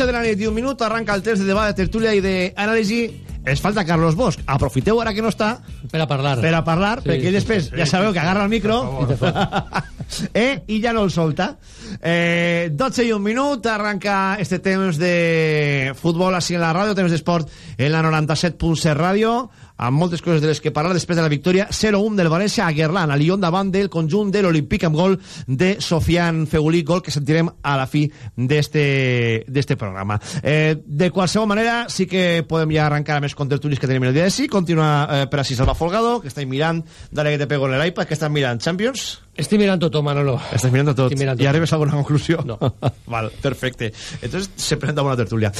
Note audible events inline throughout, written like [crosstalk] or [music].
Les 12 de la nit i un minut arranca el test de debat, de tertúlia i d'anàlisi. Es falta Carlos Bosch. Aprofiteu ara que no està Per a parlar. per a parlar, Sí, perquè sí, després ja sabeu que agarra el micro [laughs] eh, i ja no el solta. Eh, 12 i un minut, arranca este temps de futbol així en la ràdio, temps d'esport en la 97.7 ràdio, amb moltes coses de les que parlar després de la victòria 0-1 del València a Guerlain, a Lyon davant del conjunt de l'Olímpic amb gol de Sofian Fegulí, gol que sentirem a la fi d'este programa. Eh, de qualsevol manera, sí que podem ja arrencar amb els contertulis que tenim el dia de sí. Continua eh, per així Salva Folgado, que està mirant, dale que te pego en l'iPad, que estàs mirant Champions. Estic mirant tot, Manolo. Estàs mirant tot. Mirant I tot. arribes a alguna conclusió? No. [laughs] Val, perfecte. Entonces se presenta una tertulia.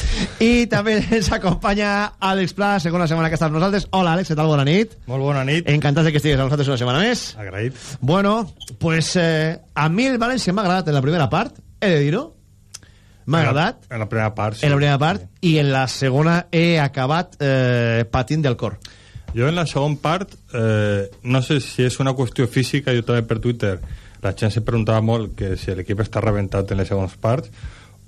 I també [laughs] ens acompanya Àlex Pla, segona setmana que està amb nosaltres. Hola, Àlex, què tal? Bona nit. Molt bona nit. Encantats de que estigues amb nosaltres una setmana més. Agraït. Bueno, pues eh, a mi el València m'ha agradat en la primera part, he de dir-ho. M'ha agradat En la primera part, sí. en la primera part i en la segona he acabat eh, patint del cor. Jo en la segona part, eh, no sé si és una qüestió física, jo també per Twitter, la gent se preguntava molt que si l'equip està rebentat en les segones parts,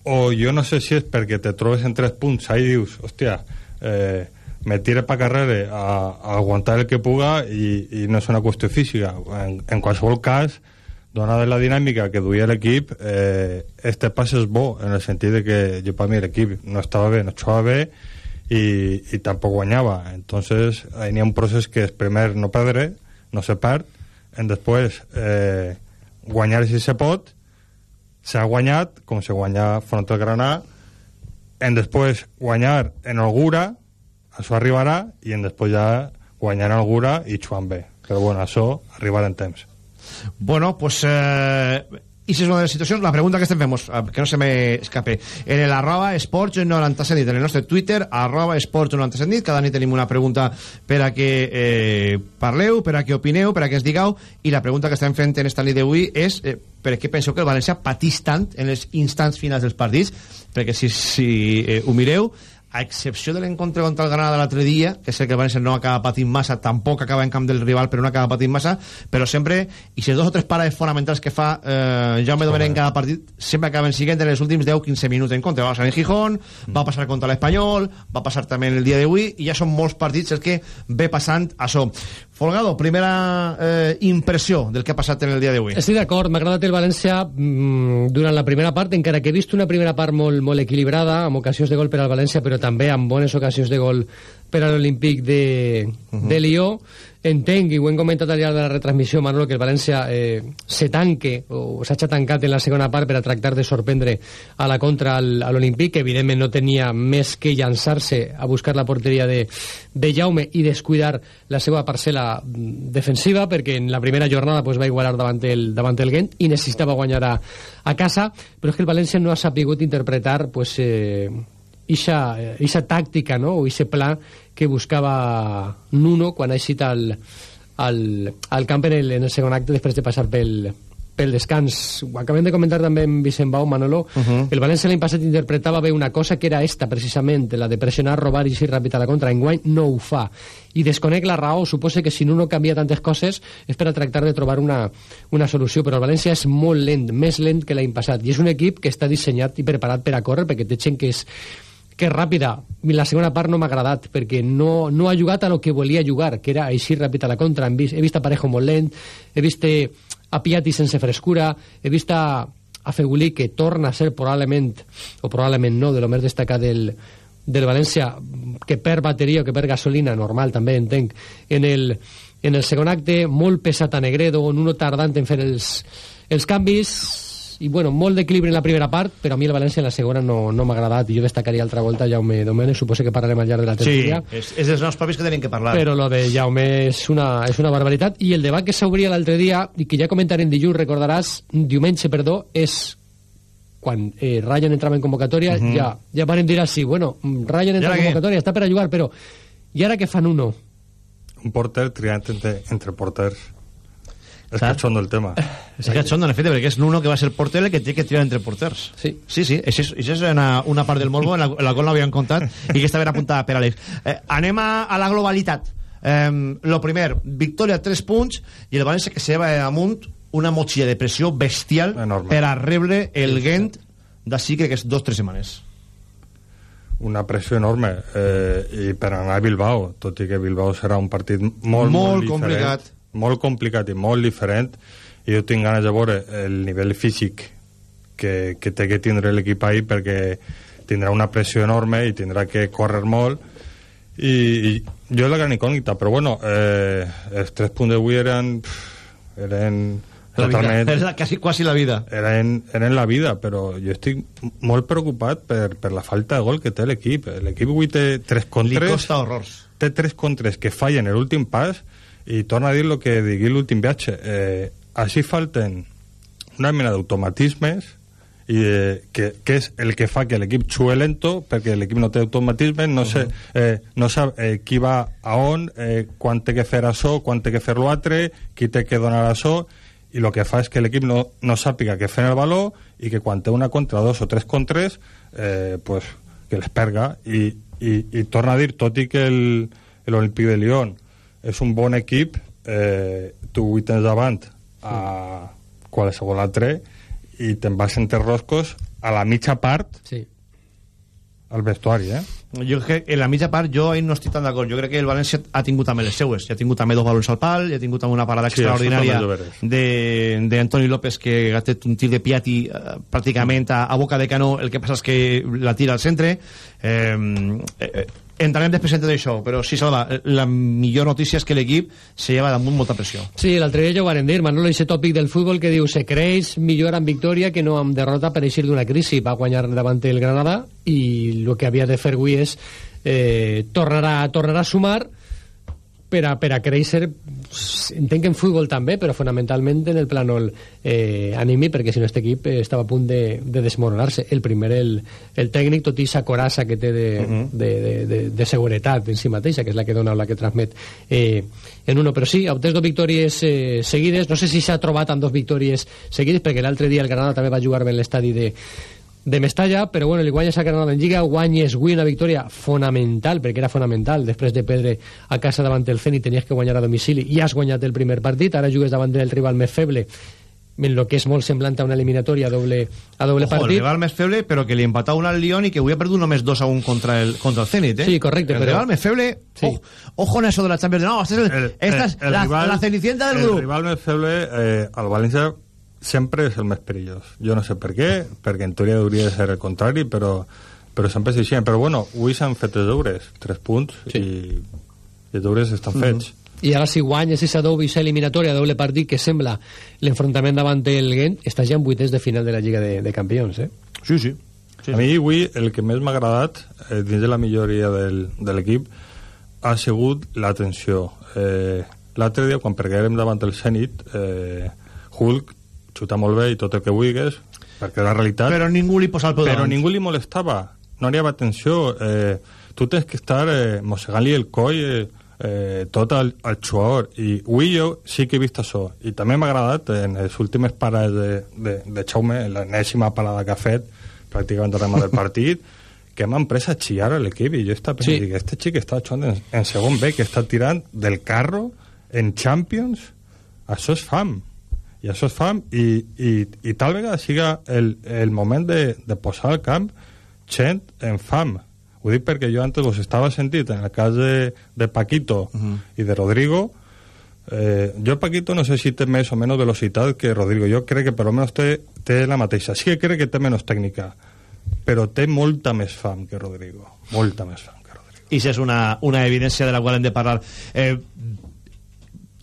o jo no sé si és perquè te trobes en tres punts, ahí dius, hòstia, eh, me tire pa carrera a, a aguantar el que puga i, i no és una qüestió física. En, en qualsevol cas, donada la dinàmica que duia l'equip, eh, este pas és bo, en el sentit de que jo per mi l'equip no estava bé, no jugava bé, i, i tampoc guanyava. Entonces, n'hi ha un procés que és primer no perdre, no se perd, en després eh, guanyar si se pot, s'ha guanyat, com se guanya front al Granà, en després guanyar en Algura, això arribarà, i en després ja guanyar en Algura i jugant bé. Però bueno, això arribarà en temps. Bueno, pues... Eh, i si és una de les situacions, la pregunta que estem fent, eh, que no se me escape, en el arroba esports 97 nit, en el nostre Twitter, arroba esports 97 nit, cada nit tenim una pregunta per a que eh, parleu, per a que opineu, per a que ens digueu, i la pregunta que estem fent en esta nit d'avui és eh, per què penseu que el València patís tant en els instants finals dels partits, perquè si, si eh, ho mireu, a excepció de l'encontre contra el Granada l'altre dia, que sé que el València no acaba patint massa, tampoc acaba en camp del rival, però no acaba patint massa, però sempre, i si dos o tres parades fonamentals que fa eh, Jaume Domènech en cada partit, sempre acaben siguent en els últims 10-15 minuts en contra. Va passar en Gijón, va passar contra l'Espanyol, va passar també el dia d'avui, i ja són molts partits els que ve passant això. Folgado, primera eh, impressió del que ha passat en el dia d'avui. Estic d'acord, m'ha agradat el València mm, durant la primera part, encara que he vist una primera part molt, molt equilibrada, amb ocasions de gol per al València, però també amb bones ocasions de gol per a l'Olímpic de, de Lió. Entenc, i ho hem comentat al llarg de la retransmissió, Manolo, que el València eh, se tanque, o s'ha tancat en la segona part per a tractar de sorprendre a la contra al, a l'Olímpic, que evidentment no tenia més que llançar-se a buscar la porteria de, de Jaume i descuidar la seva parcel·la mm, defensiva, perquè en la primera jornada pues, va igualar davant el, davant el Gent i necessitava guanyar a, a casa, però és que el València no ha sapigut interpretar pues, eh, ixa, ixa tàctica no? o ixe pla que buscava Nuno quan ha eixit al, al, al camp en el, en el segon acte després de passar pel, pel descans. Ho acabem de comentar també amb Vicent Bau, Manolo. Uh -huh. El València l'any passat interpretava bé una cosa que era esta, precisament, la de pressionar, robar i ser ràpid a la contra. Enguany no ho fa. I desconec la raó, suposa que si Nuno canvia tantes coses és per a tractar de trobar una, una solució, però el València és molt lent, més lent que l'any passat. I és un equip que està dissenyat i preparat per a córrer, perquè té gent que és que és ràpida. La segona part no m'ha agradat, perquè no, no ha jugat a lo que volia jugar, que era així ràpid a la contra. Hem vist, he vist a Parejo molt lent, he vist eh, a Piatti sense frescura, he vist a, a Fegulí, que torna a ser probablement, o probablement no, de lo més destacat del, del València, que perd bateria o que perd gasolina, normal també, entenc, en el, en el segon acte, molt pesat a Negredo, Nuno tardant en fer els, els canvis, i bueno, molt d'equilibri en la primera part, però a mi el València en la segona no, no m'ha agradat i jo destacaria altra volta Jaume Domènech, suposo que parlarem al llarg de la Sí, tertúlia. és, és dels nous propis que tenim que parlar. Però lo de Jaume és una, és una barbaritat. I el debat que s'obria l'altre dia, i que ja comentarem dilluns, recordaràs, diumenge, perdó, és quan eh, Ryan entrava en convocatòria, ja, ja van dir així, bueno, Ryan entra en convocatòria, està per a jugar, però i ara que fan uno? Un porter triant entre, entre porters. És Clar. cachondo el tema. [laughs] És cachondo, en efecte, perquè és l'uno que va ser porter el que té que tirar entre porters. Sí. Sí, sí, això és, això és una, una part del morbo en la, en la qual no havíem comptat i que està ben apuntada per Àlex. Eh, anem a, a la globalitat. Eh, lo primer, victòria 3 punts i el València que se va amunt una motxilla de pressió bestial Enorme. per a rebre el Gent d'ací que és dos o tres setmanes. Una pressió enorme eh, i per anar a Bilbao, tot i que Bilbao serà un partit molt, Molt molt, complicat. diferent, molt complicat i molt diferent i jo tinc ganes de veure el nivell físic que, que té que tindre l'equip ahir perquè tindrà una pressió enorme i tindrà que córrer molt i, i jo és la gran incògnita però bueno, eh, els tres punts d'avui eren pff, eren La vida, totalment és la, quasi, quasi la vida. eren, eren la vida, però jo estic molt preocupat per, per la falta de gol que té l'equip. L'equip avui té tres Li contres, costa horrors. té tres contres que fallen en l'últim pas i torna a dir el que digui l'últim viatge. Eh, així falten una mena d'automatismes i eh, que, que és el que fa que l'equip xue lento perquè l'equip no té automatismes no, sé, eh, no sap eh, qui va a on eh, quan té que fer això quan té que fer l'altre qui té que donar això i el que fa és que l'equip no, no sàpiga què fer el valor i que quan té una contra dos o tres contres eh, pues, que les perga i, i, i torna a dir, tot i que el- l'Olímpic de Lyon és un bon equip eh, tu avui tens davant a qualsevol altre i te'n vas entre roscos a la mitja part Sí. al vestuari, eh? Jo crec que en la mitja part jo no estic tan d'acord. Jo crec que el València ha tingut també les seues. Ja ha tingut també dos balons al pal, ja ha tingut també una parada Sí, extraordinària això també és veres. de, de Antoni López que ha fet un tir de Piatti eh, pràcticament a, a boca de canó. El que passa és que la tira al centre. Eh, eh, entrarem després en tot això, però sí, Salva, la millor notícia és que l'equip se lleva damunt molta pressió. Sí, l'altre dia ja ho varen dir, Manolo, ese tòpic del futbol que diu se creix millor amb victòria que no amb derrota per eixir d'una crisi. Va guanyar davant el Granada i el que havia de fer avui és eh, tornar, a, tornar a sumar per a, per a créixer entenc que en futbol també, però fonamentalment en el plànol eh, anímic, perquè si no aquest equip eh, estava a punt de, de desmoronar-se. El primer, el, el tècnic, tot i aquesta corassa que té de, uh -huh. de, de, de, de seguretat en si mateixa, que és la que dona o la que transmet eh, en uno. Però sí, ha obtès dos victòries eh, seguides, no sé si s'ha trobat amb dos victòries seguides, perquè l'altre dia el Granada també va jugar bé en l'estadi de, de Mestalla, però bueno, li guanyes a Granada en Lliga, guanyes avui una victòria fonamental, perquè era fonamental, després de perdre a casa davant el Zenit tenies que guanyar a domicili i has guanyat el primer partit, ara jugues davant del rival més feble en lo que és molt semblant a una eliminatòria a doble, a doble Ojo, el partit. rival més feble, però que li empatà un al Lyon i que avui ha perdut només 2 a 1 contra el, contra el Zenit, eh? Sí, correcte, el però- rival més feble... Sí. Ojo, ojo en eso de la Champions. No, esta es, el, esta es la, la cenicienta del el grup. rival més feble, eh, el València sempre és el més perillós. Jo no sé per què, perquè en teoria hauria de ser el contrari, però, però sempre és així. Però bueno, avui s'han fet els deures, tres punts, Sí. i, i els deures estan fets. I ara si guanyes aquesta doble eliminatòria, a doble partit, que sembla l'enfrontament davant el Gent, estàs ja en vuitens de final de la Lliga de, de Campions, eh? Sí, sí. sí, A mi avui el que més m'ha agradat eh, dins de la milloria del, de l'equip ha sigut l'atenció. Eh, L'altre dia, quan perguérem davant el Zenit, eh, Hulk xuta molt bé i tot el que vulguis, perquè la realitat, Però ningú li posa el peu però davant. ningú li molestava, no hi havia atenció. Eh, tu tens que estar eh, mossegant-li el coll eh, eh, tot al, al jugador. I avui jo sí que he vist això. I també m'ha agradat en les últimes parades de, de, de Jaume, en l'enèsima parada que ha fet, pràcticament al del partit, [laughs] que m'han pres a xillar a l'equip i jo estava pensant, Sí. sí. este xic està jugant en, en segon B, que està tirant del carro en Champions, això és fam i això és fam i, i, i tal vegada siga el, el moment de, de posar al camp gent en fam. Ho dic perquè jo antes vos estava sentit en el cas de, de Paquito uh -huh. i de Rodrigo. Eh, jo Paquito no sé si té més o menys velocitat que Rodrigo. Jo crec que per almenys té, té la mateixa. Sí que crec que té menys tècnica però té molta més fam que Rodrigo. Molta més fam que Rodrigo. I és una, una evidència de la qual hem de parlar. Eh,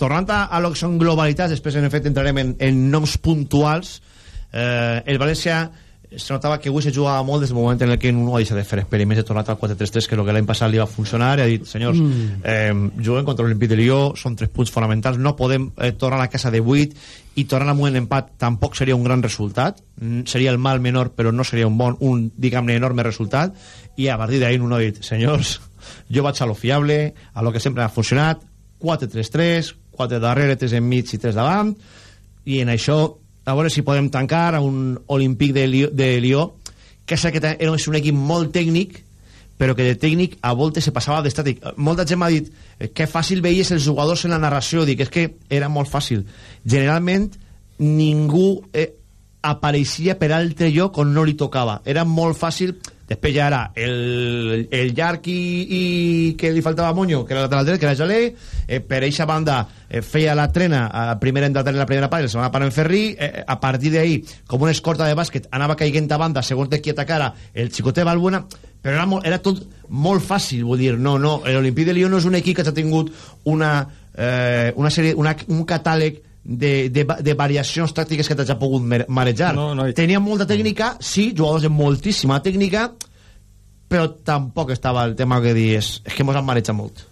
tornant a, a lo que són globalitats, després en efecte entrarem en, en noms puntuals, eh, el València se notava que avui se jugava molt des del moment en el que un ha deixat de fer. Experiments de tornar al 4-3-3 que el que l'any passat li va funcionar i ha dit, senyors, mm. eh, juguem contra l'Olimpí de Lió són tres punts fonamentals, no podem eh, tornar a la casa de 8 i tornar amb un empat tampoc seria un gran resultat. Mm, seria el mal menor però no seria un bon un, diguem-ne, enorme resultat. I a partir d'ahir un ha dit, senyors jo vaig a lo fiable, a lo que sempre ha funcionat 4-3-3 4 darrere, 3 enmig i 3 davant i en això a veure si podem tancar a un Olímpic de Lió, de Lió que sé que era un equip molt tècnic però que de tècnic a voltes se passava d'estàtic. Molta gent m'ha dit eh, que fàcil veies els jugadors en la narració. Dic, és que era molt fàcil. Generalment, ningú eh, apareixia per altre lloc on no li tocava. Era molt fàcil Després ja era el, el llarg i, i que li faltava Moño, que era lateral dret, que era Jalé. Eh, per eixa banda eh, feia la trena, a primera entrat en la primera part, la segona part en Ferri. Eh, a partir d'ahir, com una escorta de bàsquet, anava caiguent a banda, segons de qui atacara, el xicotet Balbuena, però era, molt, era tot molt fàcil, vull dir, no, no, l'Olimpí de Lió no és un equip que ha tingut una, eh, una sèrie, una, un catàleg de, de, de variacions tàctiques que t'has pogut marejar. No, no, Tenia molta tècnica, sí, jugadors de moltíssima tècnica, però tampoc estava el tema que dius, és que mos han marejat molt.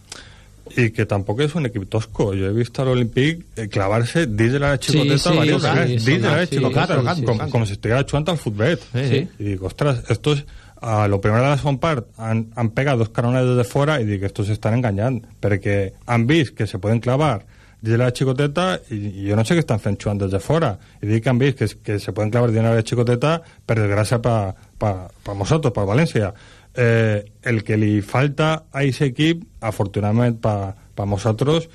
I que tampoc és un equip tosco. Jo he vist a l'Olimpíc eh, clavar-se dins de la xicoteta sí, sí, diversos sí, sí, dins de la xicoteta, sí, com, com si estiguera jugant al futbet. Sí, sí. I dic, ostres, estos a lo primero de la segunda part han, han pegat dos carones de fora i dic, estos estan enganyant, perquè han vist que se poden clavar de la xicoteta i, jo no sé què estan fent jugant des de fora i dic que han vist que, que se poden clavar dinero de la xicoteta per desgràcia per pa, pa nosaltres, per València eh, el que li falta a aquest equip afortunadament per pa nosaltres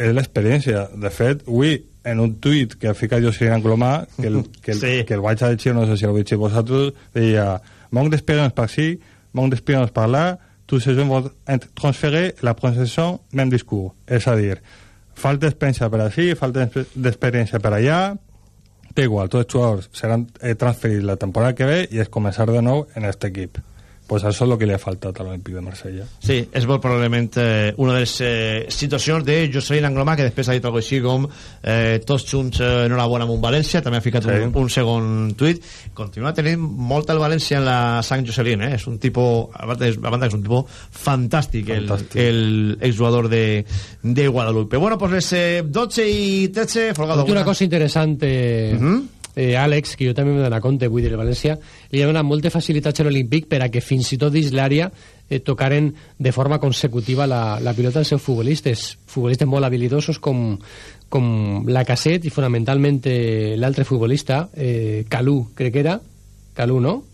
és l'experiència. De fet, avui en un tuit que ha ficat José Anglomà que el, [laughs] que el, sí. que el vaig a dir, no sé si el vaig dir vosaltres deia, manque d'experiència per aquí manque d'experiència per là tous ces gens vont transférer la prononciation même discours és a dir, falta d'experiència per així, falta d'experiència per allà, té igual, tots els jugadors seran eh, transferits la temporada que ve i és començar de nou en aquest equip pues això és el que li ha faltat a l'Olímpic de Marsella. Sí, és molt probablement eh, una de les eh, situacions de Jocelyn Angloma, que després ha dit alguna així com eh, tots junts eh, enhorabona amb un València, també ha ficat sí. un, un segon tuit. Continua tenint molt el València en la sang Jocelyn, eh? és un tipus, a banda, a banda és un tipus fantàstic, fantàstic. el, el exjugador de, de Guadalupe. Bueno, pues les eh, 12 i 13... Folgado, una cosa interessant... Uh -huh eh, Àlex, que jo també m'he donat compte, vull dir, el València li ha donat molta facilitat a l'Olímpic per a que fins i tot dins l'àrea eh, tocaren de forma consecutiva la, la pilota dels seus futbolistes, futbolistes molt habilidosos com, com la Casset i fonamentalment eh, l'altre futbolista, eh, Calú, crec que era, Calú, no?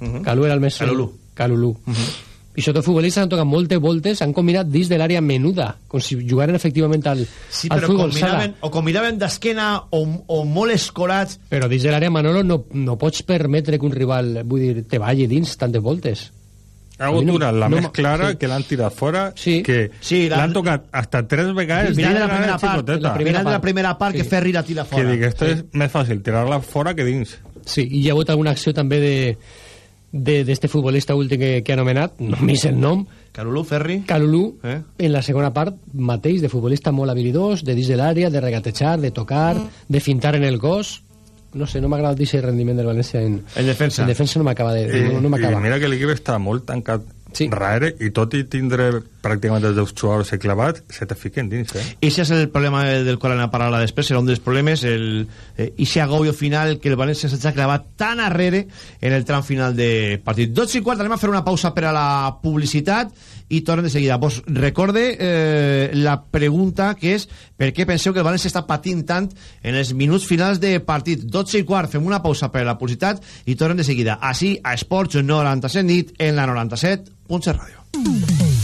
Uh -huh. Calú era el més... Calulú. Calulú. Uh -huh i sobretot futbolistes han tocat moltes voltes, han combinat dins de l'àrea menuda, com si jugaren efectivament al, sí, al futbol sala. o combinaven d'esquena o, o molt escorats. Però dins de l'àrea, Manolo, no, no pots permetre que un rival, vull dir, te balli dins tantes voltes. Ha hagut no, una, la no, més clara, sí. que l'han tirat fora, sí. que sí, l'han tocat hasta tres vegades. Mirant de la primera part, la primera, part. la primera part sí. que Ferri la tira fora. Que dic, esto sí. és més fàcil tirar-la fora que dins. Sí, i hi ha hagut alguna acció també de d'este de, futbolista últim que, que ha anomenat, no m'hi el nom, Calulú, Ferri. Calulú, eh? en la segona part, mateix, de futbolista molt habilidós, de dins de l'àrea, de regatejar, de tocar, de fintar en el gos... No sé, no m'ha agradat aquest rendiment del València en, en defensa. En defensa no m'acaba de... I, no, no I mira que l'equip està molt tancat sí. rare i tot i tindre pràcticament els dos jugadors clavats se te fiquen dins eh? i és el problema del qual anem a parlar després serà un dels problemes el, eh, ese agobio final que el València s'ha clavat tan arrere en el tram final de partit 12 i quart anem a fer una pausa per a la publicitat i tornem de seguida. Vos recorde eh, la pregunta que és per què penseu que el València està patint tant en els minuts finals de partit? 12 i quart fem una pausa per la publicitat i tornem de seguida. Així a Esports 97 nit en la 97 Ponce Radio.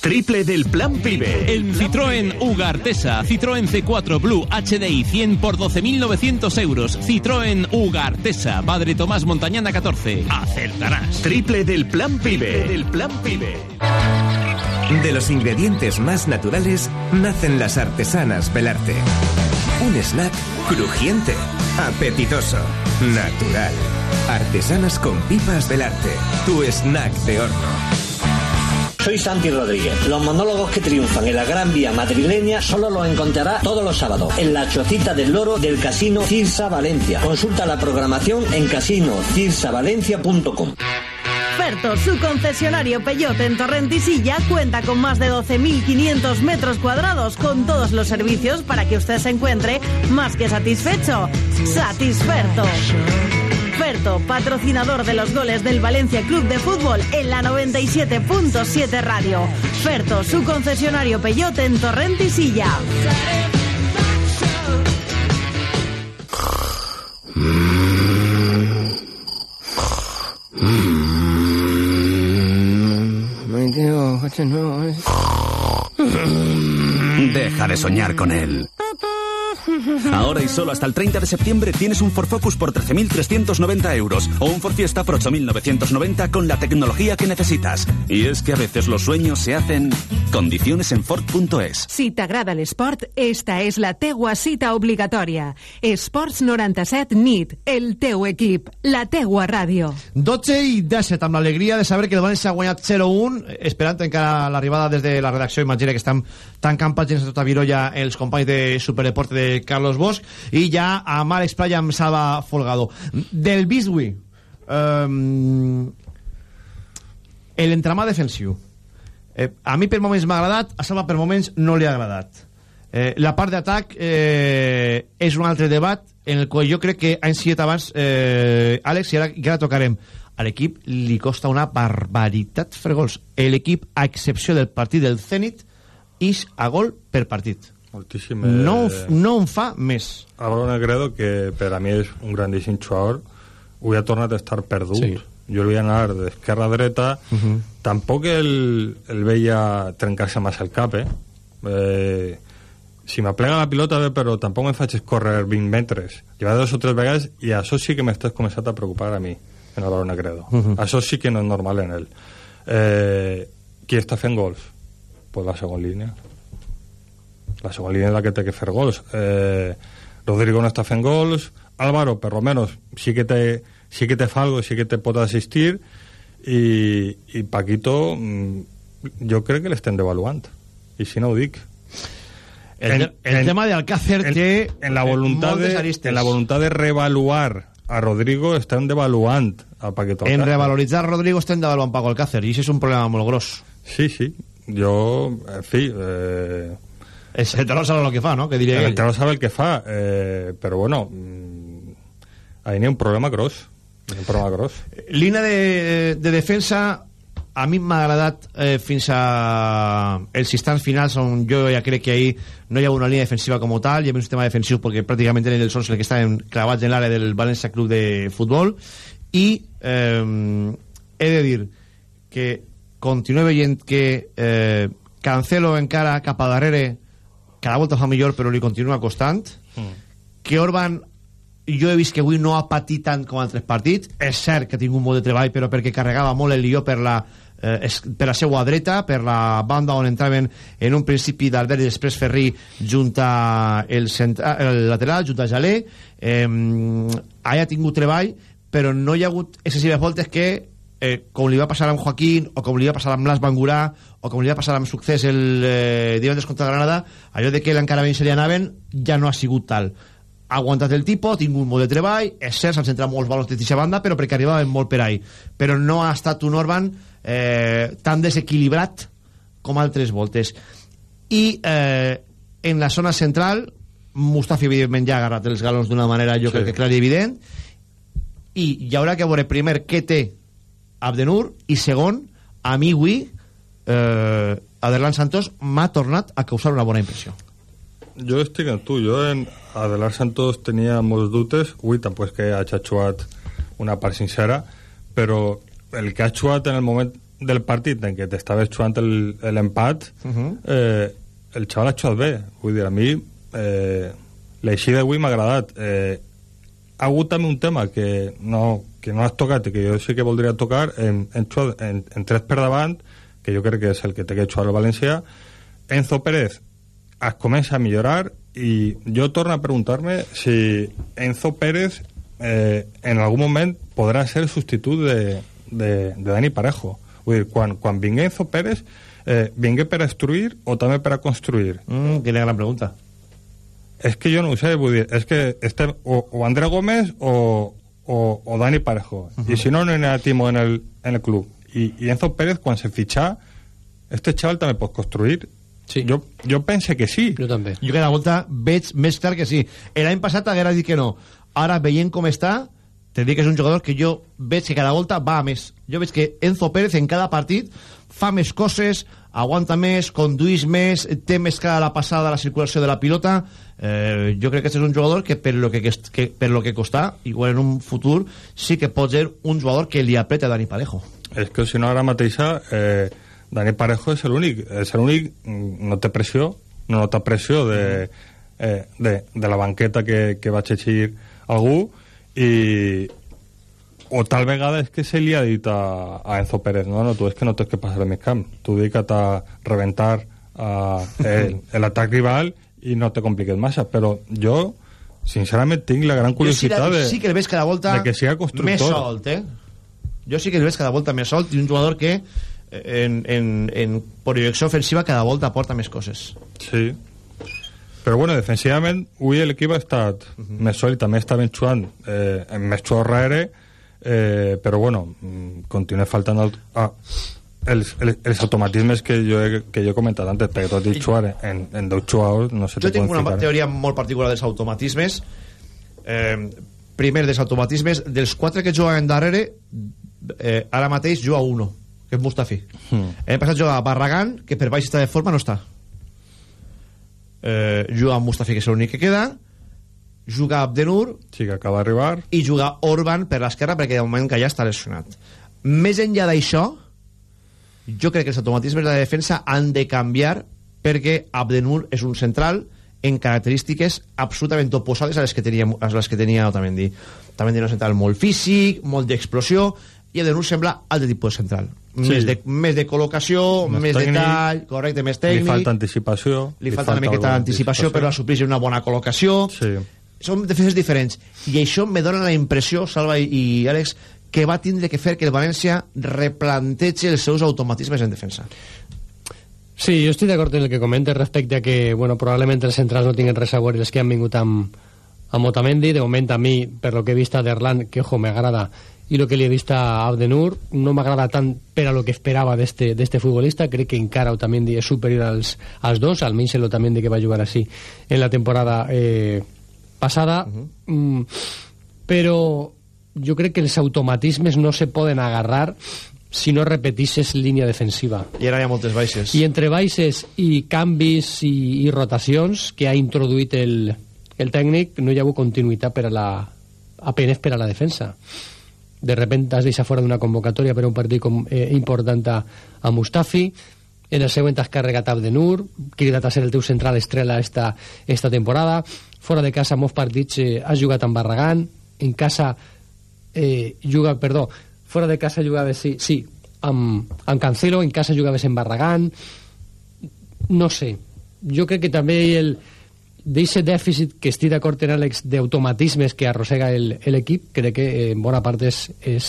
Triple del Plan Pibe. En Citroën Ugartesa. Citroën C4 Blue HDI 100 por 12.900 euros. Citroën Ugartesa. Padre Tomás Montañana 14. Acertarás. Triple del Plan Pibe. del Plan Pibe. De los ingredientes más naturales nacen las artesanas Belarte. Un snack crujiente, apetitoso, natural. Artesanas con pipas Belarte. Tu snack de horno. Soy Santi Rodríguez. Los monólogos que triunfan en la Gran Vía madrileña solo los encontrará todos los sábados en la Chocita del Loro del Casino Cirsa Valencia. Consulta la programación en casinocirsavalencia.com. Ferto, su concesionario Peyote en Torrentisilla, cuenta con más de 12.500 metros cuadrados con todos los servicios para que usted se encuentre más que satisfecho. Satisferto. Ferto, patrocinador de los goles del Valencia Club de Fútbol en la 97.7 Radio. Ferto, su concesionario Peyote en Torrentisilla. Deja de soñar con él. Ahora y solo hasta el 30 de septiembre tienes un Ford Focus por 13.390 euros o un Ford Fiesta por 8.990 con la tecnología que necesitas. Y es que a veces los sueños se hacen condiciones en Ford.es. Si t'agrada l'esport, esta és la teua cita obligatòria. Esports 97 NIT, el teu equip, la teua ràdio. 12 i 17, amb l'alegria de saber que el València ha guanyat 0-1, esperant encara l'arribada des de la redacció. Imagina que estan tancant pàgines de tota virolla els companys de Superdeporte de Carlos Bosch i ja amb Àlex Playa amb Salva Folgado. Del Biswi, um, l'entramat defensiu. Eh, a mi per moments m'ha agradat, a Salva per moments no li ha agradat. Eh, la part d'atac eh, és un altre debat en el qual jo crec que ha incidit abans eh, Àlex i ara, i ara tocarem a l'equip li costa una barbaritat fer gols l'equip a excepció del partit del Zenit és a gol per partit Moltíssim. no, eh, no en fa més Álvaro Negredo, que per a mi és un grandíssim jugador, avui ha tornat a estar perdut. Sí. Jo el veia anar d'esquerra a dreta, tampoc el, el veia trencar-se massa el cap, eh? eh si m'aplega la pilota bé, però tampoc em faig córrer 20 metres. Lleva dos o tres vegades i això sí que m'estàs començat a preocupar a mi, en Álvaro Negredo. Això sí que no és normal en ell. Eh, qui està fent gols? Pues la segona línia la segona línia és la que té que fer gols eh, Rodrigo no està fent gols Álvaro, per lo menos, sí que te, sí que te fa algo, sí que te assistir i, i Paquito mm, jo crec que l'estem devaluant i si no ho dic el, En- el en- tema de Alcácer en, té en la voluntat moltes de, aristes. en la voluntat de revaluar a Rodrigo estem devaluant a Paquito en Alcácer. revaloritzar Rodrigo estem devaluant Paco Alcácer i això és un problema molt gros sí, sí jo, en fi eh, el sabe lo que fa, no? que diria el sabe el que fa eh, però bueno mm, ahí n'hi ha un problema gros Problema gros línia de, de defensa a mi m'ha agradat eh, fins a els instants finals on jo ja crec que ahí no hi ha una línia defensiva com tal, hi ha un sistema defensiu perquè pràcticament eren els 11 que estaven clavats en l'àrea del València Club de Futbol i eh, he de dir que continuo veient que eh, Cancelo encara cap a darrere cada volta fa millor però li continua costant. Que Orban jo he vist que avui no ha patit tant com altres partits. És cert que ha tingut molt de treball però perquè carregava molt el lió per la eh, per la seva dreta, per la banda on entraven en un principi d'Albert i després Ferri junt a el, centra, el lateral, junt a Jalé eh, ha tingut treball però no hi ha hagut excessives voltes que eh, com li va passar amb Joaquín o com li va passar amb Blas Bangurà o com li va passar amb Succés el eh, divendres contra Granada allò de que encara ben se li anaven ja no ha sigut tal ha aguantat el tipus, ha tingut molt de treball és cert, s'han centrat molts valors de aquesta banda però perquè arribaven molt per ahí. Però no ha estat un Orban eh, tan desequilibrat com altres voltes. I eh, en la zona central Mustafi evidentment ja ha agarrat els galons d'una manera jo Sí. crec que clara i evident. I hi haurà que veure primer què té Abdenur i segon a mi avui eh, Adelan Santos m'ha tornat a causar una bona impressió jo estic amb tu. Jo en Adelar Santos tenia molts dubtes avui tampoc és que hagi jugat una part sincera però el que ha jugat en el moment del partit en què t'estaves jugant el- l'empat Uh -huh. eh, el xaval ha jugat bé. Vull dir, a mi eh, l'eixida d'avui m'ha agradat. Eh, ha hagut també un tema que no, que no has tocat i que jo sí que voldria tocar. En, en, xuat- en, en tres per davant que jo crec que és el que té que jugar el València, Enzo Pérez es comença a millorar i jo torno a preguntar-me si Enzo Pérez eh, en algun moment podrà ser substitut de, de, de Dani Parejo. Vull dir, quan, quan vingui Enzo Pérez, eh, vingué per a destruir o també per a construir? Mm, quina gran pregunta. És que jo no ho sé, vull dir, és que estem o, o André Gómez o, o, o Dani Parejo. Uh -huh. I si no, no hi ha Timo en el, en el club. I, I Enzo Pérez, quan se fitxa, este xaval també pot construir. Sí. Jo, jo pense que sí. Jo també. Jo cada volta veig més clar que sí. L'any passat haguera dit que no. Ara, veient com està, te dic que és un jugador que jo veig que cada volta va a més. Jo veig que Enzo Pérez en cada partit fa més coses, aguanta més, conduís més, té més cara a la passada, la circulació de la pilota. Eh, jo crec que és un jugador que per lo que, que, per lo que costa, igual en un futur, sí que pot ser un jugador que li apreta a Dani Parejo. És que si no ara mateixa eh, Dani Parejo és l'únic és l'únic, no té pressió no nota pressió de, eh, de, de la banqueta que, que va exigir algú i o tal vegada és que se li ha dit a, a Enzo Pérez no, no, tu és que no tens que passar el mig camp tu dedica't a reventar a, el, [laughs] l'atac rival i no te compliques massa. Però jo sincerament tinc la gran Jo sí, curiositat la, de, sí que el veig cada volta de que siga constructor. més solt, eh? Jo sí que el veig cada volta més solt i un jugador que en, en, en projecció ofensiva cada volta aporta més coses. Sí. Però bueno, defensivament, avui l'equip ha estat uh -huh. més sòlid, també està ben jugant, eh, més jugant darrere, eh, però bueno, continua faltant el, ah, els, els, els automatismes que jo, he, que jo he comentat antes, perquè tot i jugar en, en 10 jugadors no se Jo tinc una ficar. teoria molt particular dels automatismes. Eh, primer, dels automatismes, dels quatre que juguen darrere, eh, ara mateix juga uno, que és Mustafi. Hmm. L'any passat juga Barragán, que per baix està de forma, no està. Eh, juga Mustafi, que és l'únic que queda, juga Abdenur Sí, que acaba d'arribar. i juga Orban per l'esquerra, perquè de moment que ja està lesionat. Més enllà d'això, jo crec que els automatismes de la defensa han de canviar perquè Abdenur és un central en característiques absolutament oposades a les que tenia, a les que tenia Otamendi. Otamendi era un central molt físic, molt d'explosió, i Abdenur sembla altre tipus de central. Sí. Més, de, més de col·locació, més, Més tècnic, detall, correcte, més Li tècnic. falta anticipació. li falta una miqueta d'anticipació, però a suplir una bona col·locació. Sí. Són defenses diferents. I això me dona la impressió, Salva i, i Àlex, que va tindre que fer que el València replantegi els seus automatismes en defensa. Sí, jo estic d'acord en el que comentes respecte a que, bueno, probablement els centrals no tinguin res a veure els que han vingut amb, amb Otamendi. De moment, a mi, per lo que he vist a Derlan, que, ojo, m'agrada, i lo que li he vist a Abdenur, no m'agrada tant per a lo que esperava d'este d'este futbolista. Crec que encara Otamendi és superior als, als dos, almenys el Otamendi que va jugar així en la temporada eh, passada. Uh -huh. mm, però jo crec que els automatismes no se poden agarrar si no repetisses línia defensiva. I ara hi ha moltes baixes. I entre baixes i canvis i, i rotacions que ha introduït el, el tècnic no hi ha hagut continuïtat per a la, apenes per a la defensa. De repente has deixat fora d'una convocatòria per a un partit com, eh, important a, a Mustafi, en el següent has carregat Abdenur, cridat a ser el teu central estrella esta, esta temporada, fora de casa molts partits eh, has jugat amb Barragán, en casa eh, juga, perdó, fora de casa jugaves, sí, sí amb, amb Cancelo, en casa jugaves en Barragán, no sé, jo crec que també el d'eixe dèficit que estic d'acord en Àlex d'automatismes que arrossega el- l'equip, crec que eh, en bona part és, és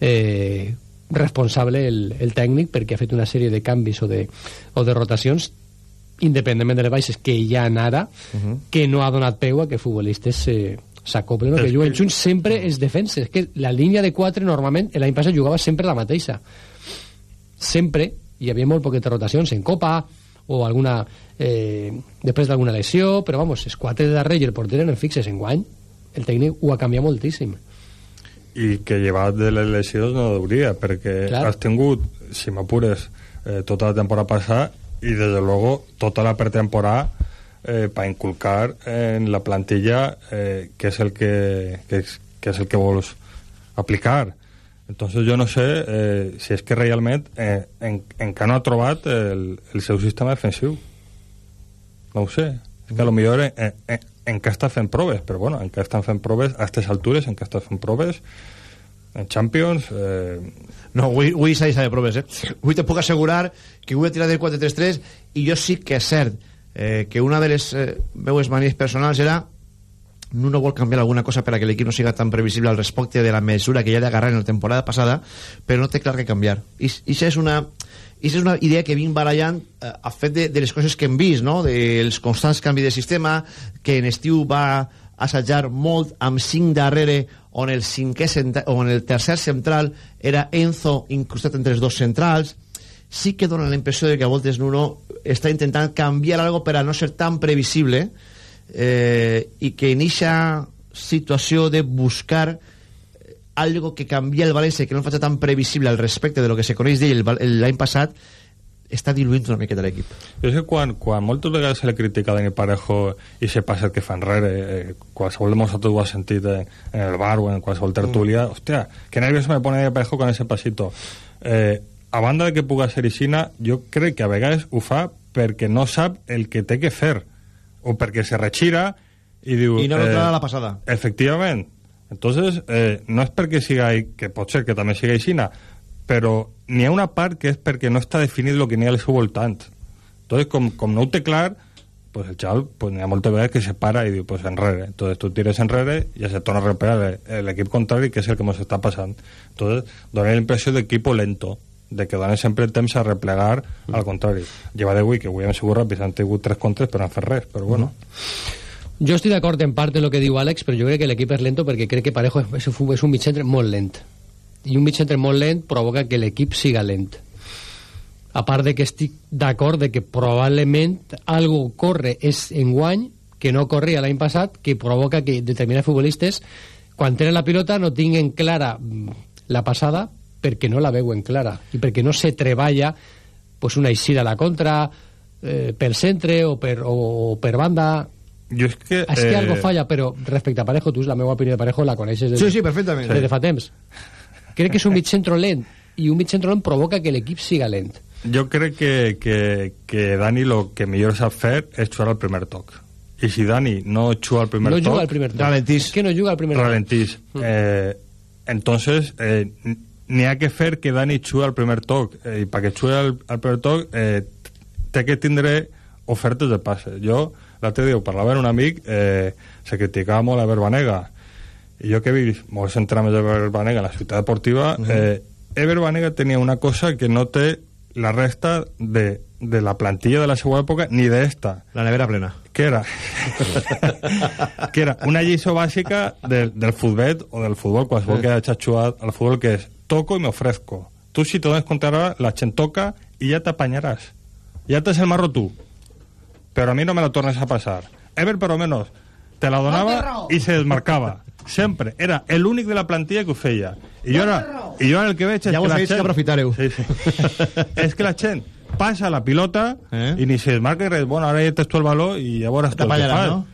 eh, responsable el, el tècnic perquè ha fet una sèrie de canvis o de, o de rotacions independentment de les baixes que hi ha ara uh -huh. que no ha donat peu a que futbolistes eh, s'acoplen o que És juguen junts. Sempre els defenses que la línia de 4 normalment l'any passat jugava sempre la mateixa. Sempre hi havia molt poquetes rotacions. En Copa o alguna eh, després d'alguna lesió però vamos, els quatre de darrere i el porter eren fixes en guany el tècnic ho ha canviat moltíssim i que llevat de les lesions no hauria perquè Clar. has tingut, si m'apures eh, tota la temporada passada i desde luego tota la pretemporada eh, para inculcar en la plantilla eh, qué es el que, que, es, que es el que vols aplicar entonces jo no sé eh, si és que realment eh, en, encara no ha trobat el, el seu sistema defensiu. No ho sé. És que a lo millor en, en, en, encara està fent proves però bueno, encara estan fent proves a aquestes altures encara està fent proves En Champions... Eh... No, avui, avui s'ha de proves, eh? Avui te puc assegurar que avui he tirat del 4-3-3 i jo sí que és cert eh, que una de les eh, meues manies personals era Nuno vol canviar alguna cosa per a que l'equip no siga tan previsible al respecte de la mesura que ja li agarrar en la temporada passada, però no té clar que canviar. I, i és una... I és una idea que vinc barallant eh, a fet de, de les coses que hem vist, no? dels constants canvis de sistema, que en estiu va assajar molt amb cinc darrere on el, cinquè on el tercer central era Enzo incrustat entre els dos centrals sí que dona la impressió de que a voltes Nuno està intentant canviar algo per a no ser tan previsible eh, i que en aquesta situació de buscar algo que canvia el València que no el faci tan previsible al respecte de lo que se coneix d'ell l'any passat està diluint una miqueta l'equip. Jo sé que quan, quan moltes vegades se li critica a Dani Parejo i se passa el que fa enrere, eh, qualsevol de nosaltres ho ha sentit en, en el bar o en qualsevol tertúlia, mm. hòstia, que nervios me pone Dani Parejo con ese pasito. Eh, a banda de que puga ser Isina, jo crec que a vegades ho fa perquè no sap el que té que fer, o perquè se retira i diu... I no eh, la passada. Efectivament. Entonces, eh, no és perquè siga, que pot ser que també siga Isina, però n'hi ha una part que és perquè no està definit el que n'hi ha al seu voltant. Entonces, com, com no ho té clar, pues el xaval pues, n'hi ha moltes vegades que se para i diu, pues enrere. Entonces tu tires enrere i ja se torna a recuperar l'equip contrari, que és el que ens està passant. Entonces, dona la impressió d'equip lento de que dona sempre temps a replegar mm. al contrari. Lleva d'avui, que avui hem sigut ràpids, han tingut tres contres però no han fet res, però bueno. Mm. Jo estic d'acord en part en el que diu Àlex, però jo crec que l'equip és lento perquè crec que Parejo és, és un mig centre molt lent i un mig centre molt lent provoca que l'equip siga lent a part de que estic d'acord de que probablement algo corre és enguany que no corria l'any passat que provoca que determinats futbolistes quan tenen la pilota no tinguen clara mm, la passada perquè no la veuen clara i perquè no se treballa pues, una eixida a la contra eh, per centre o per, o, o per banda. Jo és que... És que eh... algo falla, però respecte a Parejo, tu la meva opinió de Parejo la coneixes des, sí, sí, perfectament. des de fa temps. Crec que és un [laughs] mig centre lent i un mig centre lent provoca que l'equip siga lent. Jo crec que, que, que Dani lo que millor sap fer és jugar al primer toc. I si Dani no juga al primer no toc juga al primer toc. Ralentís. Que no juga al primer ralentís. Toc eh, entonces eh, n'hi ha que fer que Dani juga al primer toc eh, i perquè jugue al, al primer toc eh, té que tindre ofertes de passe jo l'altre dia ho parlava amb un amic eh, se criticava molt a Verbanega i jo que he vist molts entrenaments de Verbanega a la ciutat deportiva, uh -huh. eh, Ever Banega tenia una cosa que no té la resta de, de la plantilla de la seva època ni d'esta. La nevera plena. Que era? [laughs] que era una lliçó bàsica de, del futbol o del futbol, qualsevol sí. que hagi jugat al futbol, que és toco y me ofrezco. Tú si te dones compte ara, la gent toca i ja t'apanyaràs. Ja te el marro tu. Però a mi no me la tornes a passar. Ever, però menos, te la donava i se desmarcava sempre. Era l'únic de la plantilla que ho feia. I jo ara, i jo ara el que veig ja que la gent... que aprofitareu. Sí, sí. [laughs] és que la gent passa la pilota eh? i ni se desmarca i res. Bueno, ara ja tens tu el valor i llavors tu el que fas. No?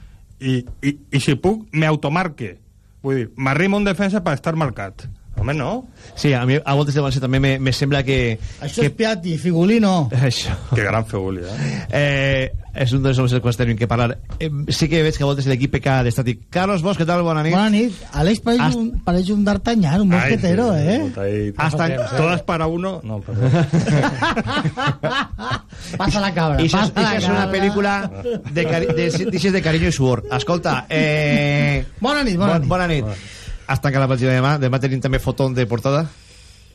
I, i, I si puc, m'automarque. Vull dir, m'arrimo un defensa per estar marcat. Home, no? Sí, a mi a voltes de València també me, me sembla que... Això que... és Piatti, Figulino. Això. Que gran Figuli, eh? eh? És un dels homes dels quals tenim que parlar. Eh, sí que veig que a voltes l'equip peca d'estàtic. Carlos Bosch, què tal? Bona nit. Bona nit. Aleix pareix, Hasta... un, pareix un d'Artanyán, un mosquetero, sí, eh? Ahí, Hasta... Todas para uno... No, perdó. [laughs] passa la cabra, I passa la cabra. és una pel·lícula de, cari... de, de, de carinyo i suor. Escolta, eh... Bona nit, bona, bona nit. Bona nit. Bona. Has tancat la pàgina de demà? Demà tenim també fotón de portada?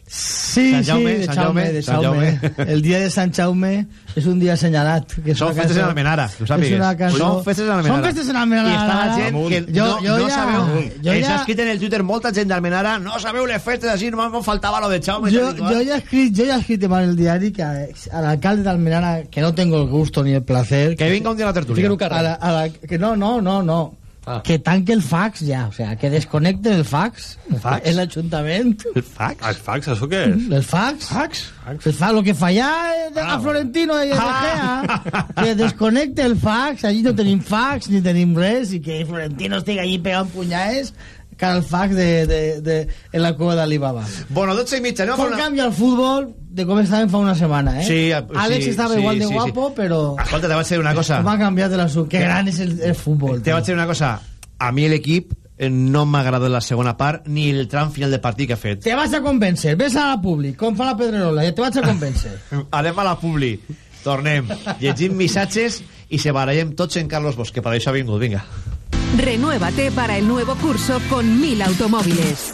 Sí, Sant Jaume, sí, de Sant Jaume, Jaume, de Sant Jaume. Jaume. El dia de Sant Jaume és un dia assenyalat. Que és Són festes cançó- en Almenara, ho sàpigues. És una cançó... Són festes en Almenara. Són festes en Almenara. I està la gent que Jo- no, jo no ja- sabeu... jo ja- escrit en el Twitter molta gent d'Almenara, no sabeu les festes així, no em faltava lo de Jaume. Qual. yo, ya he escrito, yo ya he escrito en el diario que a- al alcalde de Almenara, que no tengo el gusto ni el placer... Que venga un dia a la tertúlia. a la- a la- que no, no, no, no. Ah. Que tanque el fax ya, o sea, que desconecte el fax. ¿El fax? El ayuntamiento. El fax? El fax, això què és? El fax. Fax? El fax, lo que falla a Florentino y a Ah. Gea, que desconecte el fax. Allí no tenim fax ni tenim res y que Florentino estigui allí pegant punyades cara al fax de, de, de, en la cueva de Alibaba. Bueno, 12 i mitja? Com canvia el futbol de com estàvem fa una setmana, eh? Sí, eh, Àlex sí, estava sí, igual de sí, guapo, sí. però Escolta, te vaig dir una cosa. [laughs] m'ha canviat de la sub. Que gran és el, el futbol. Te vaig dir una cosa. A mi l'equip eh, no m'ha agradat la segona part ni el tram final de partit que ha fet. Te vas a convèncer, ves a la Publi, com fa la Pedrerola, i te vas a convèncer. [laughs] Anem a la Publi, tornem, llegim missatges i se barallem tots en Carlos Bosch, que per això ha vingut, vinga. Renuévate para el nuevo curso con mil automóviles.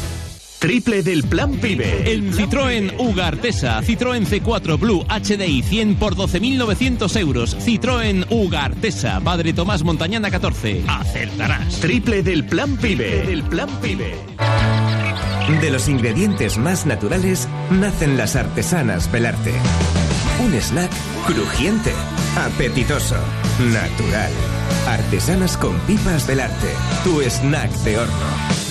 Triple del Plan Pibe. En Citroën Ugartesa, Citroën C4 Blue HDI 100 por 12.900 euros. Citroën Ugartesa, Padre Tomás Montañana 14. Acertarás. Triple del Plan Pibe. Del Plan Pibe. De los ingredientes más naturales nacen las artesanas Belarte. Un snack crujiente, apetitoso, natural. Artesanas con pipas Belarte. Tu snack de horno.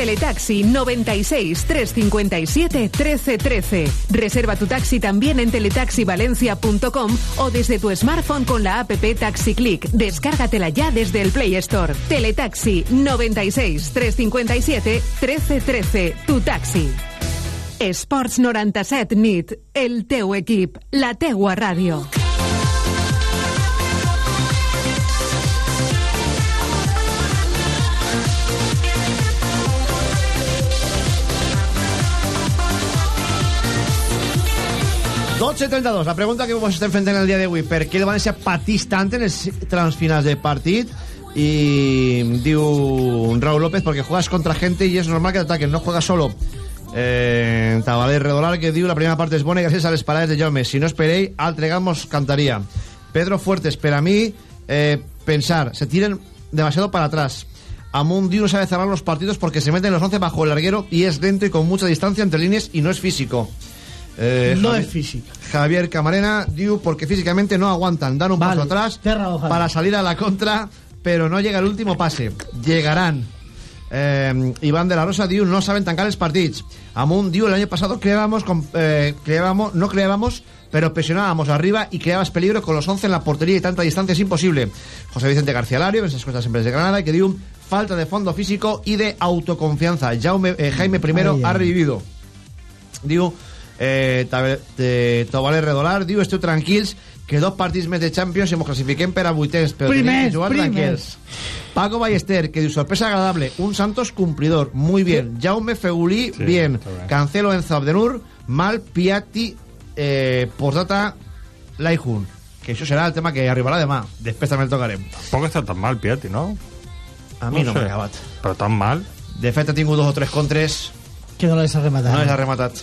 Teletaxi 96 357 1313. Reserva tu taxi también en teletaxivalencia.com o desde tu smartphone con la app Taxi Click. Descárgatela ya desde el Play Store. Teletaxi 96 357 1313. Tu taxi. Esports 97 nit. El teu equip. La teua ràdio. 12-32, la pregunta que vos estem fent en el dia d'avui, per què el València patís tant en els trams finals de partit? Y diu Raúl López, porque juegas contra gente y es normal que te ataquen, no juegas solo. Eh, Tabaler Redolar, que diu, la primera parte es buena gracias a les parades de Jaume. Si no esperéis, altregamos cantaría. Pedro Fuertes, pero a mí, eh, pensar, se tiren demasiado para atrás. Amun diu no sabe cerrar los partidos porque se meten los 11 bajo el larguero y es lento y con mucha distancia entre líneas y no es físico. Eh, no Javi- es físico. Javier Camarena diu porque físicamente no aguantan, dan un Vale, paso atrás para salir a la contra, pero no llega el último pase. Llegarán. Eh, Iván de la Rosa diu no saben tancar els partits. Amunt diu el año pasado creábamos, con- eh, creábamos no creábamos pero presionábamos arriba y creabas peligro con los 11 en la portería y tanta distancia es imposible. José Vicente García Lario, en esas cosas siempre de Granada, que diu falta de fondo físico y de autoconfianza. Jaume, eh, Jaime I ha revivido. Diu eh, Tobaler Redolar diu esteu tranquils que dos partits més de Champions i ens classifiquem per a vuitens però Primers, que jugar primers. tranquils Paco Ballester que diu sorpresa agradable un Santos cumplidor muy bien Jaume Feulí Sí, bien. Cancelo Enzo Abdenur mal Piatti eh, postdata Laihun que això serà el tema que arribarà demà després també el tocarem Tampoco está tan mal, Piatti, ¿no? a mi no, sé. m'ha acabat Pero tan mal. de fet ha tingut dos o tres contres Que no les ha rematat. no les ha rematat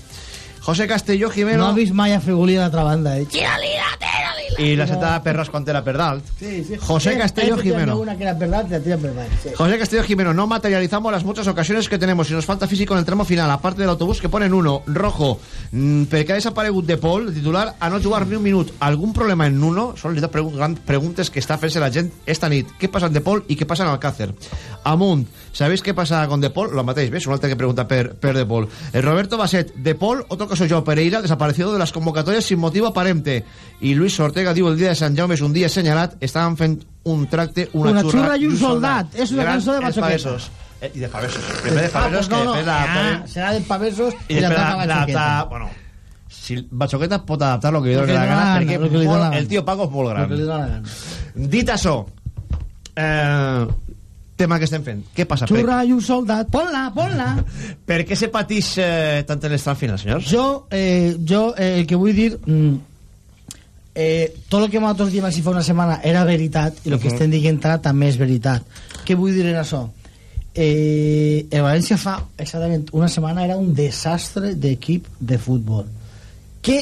José Castelló No Jimeno ha vist mai a Fegulí a l'altra banda, eh? i la seta perras quan era per dalt Sí, sí. José Él- Castelló Jimeno. Una que era verdad, te la tira verdad. Sí. José Castillo Jimeno, no materializamos las muchas ocasiones que tenemos y nos falta físico en el tramo final, aparte del autobús que ponen uno, rojo, mm, perquè ha desaparegut de Pol, titular, a no jugar ni un minut. ¿Algún problema en Nuno? Són les pregu grans preguntes que està fent-se la gent esta nit. Què passa en De Pol i què passa en Alcácer? Amunt, ¿sabéis qué pasa con De Pol? Lo mateix, ¿ves? Un altre que pregunta per, per De Pol. El Roberto Basset, De Pol, otro caso yo, Pereira, desaparecido de las convocatorias sin motivo aparente. Y Luis Ortega diu, el dia de Sant Jaume és un dia assenyalat, estaven fent un tracte, una, Una xurra i un soldat. És una cançó de els Bachoqueta. pavesos. Eh, I de pavesos. Primer de Ah, pavesos, pues no, que no. la... Ah, serà de pavesos la després taca la, la, la, bueno, si Bachoqueta pot adaptar lo que li Lo doni que la gana, perquè molt, el tio Paco és molt gran. Dit això, eh, tema que estem fent. Què passa? Xurra i un soldat. Ponla, ponla. [laughs] Per què se patix eh, tant en l'estat final, senyors? Jo, eh, jo eh, el que vull dir... Mm, eh, tot el que nosaltres diem així fa una setmana era veritat i el que Mhm. estem dient ara també és veritat. Què vull dir en això? Eh, el València fa exactament una setmana era un desastre d'equip de futbol. Què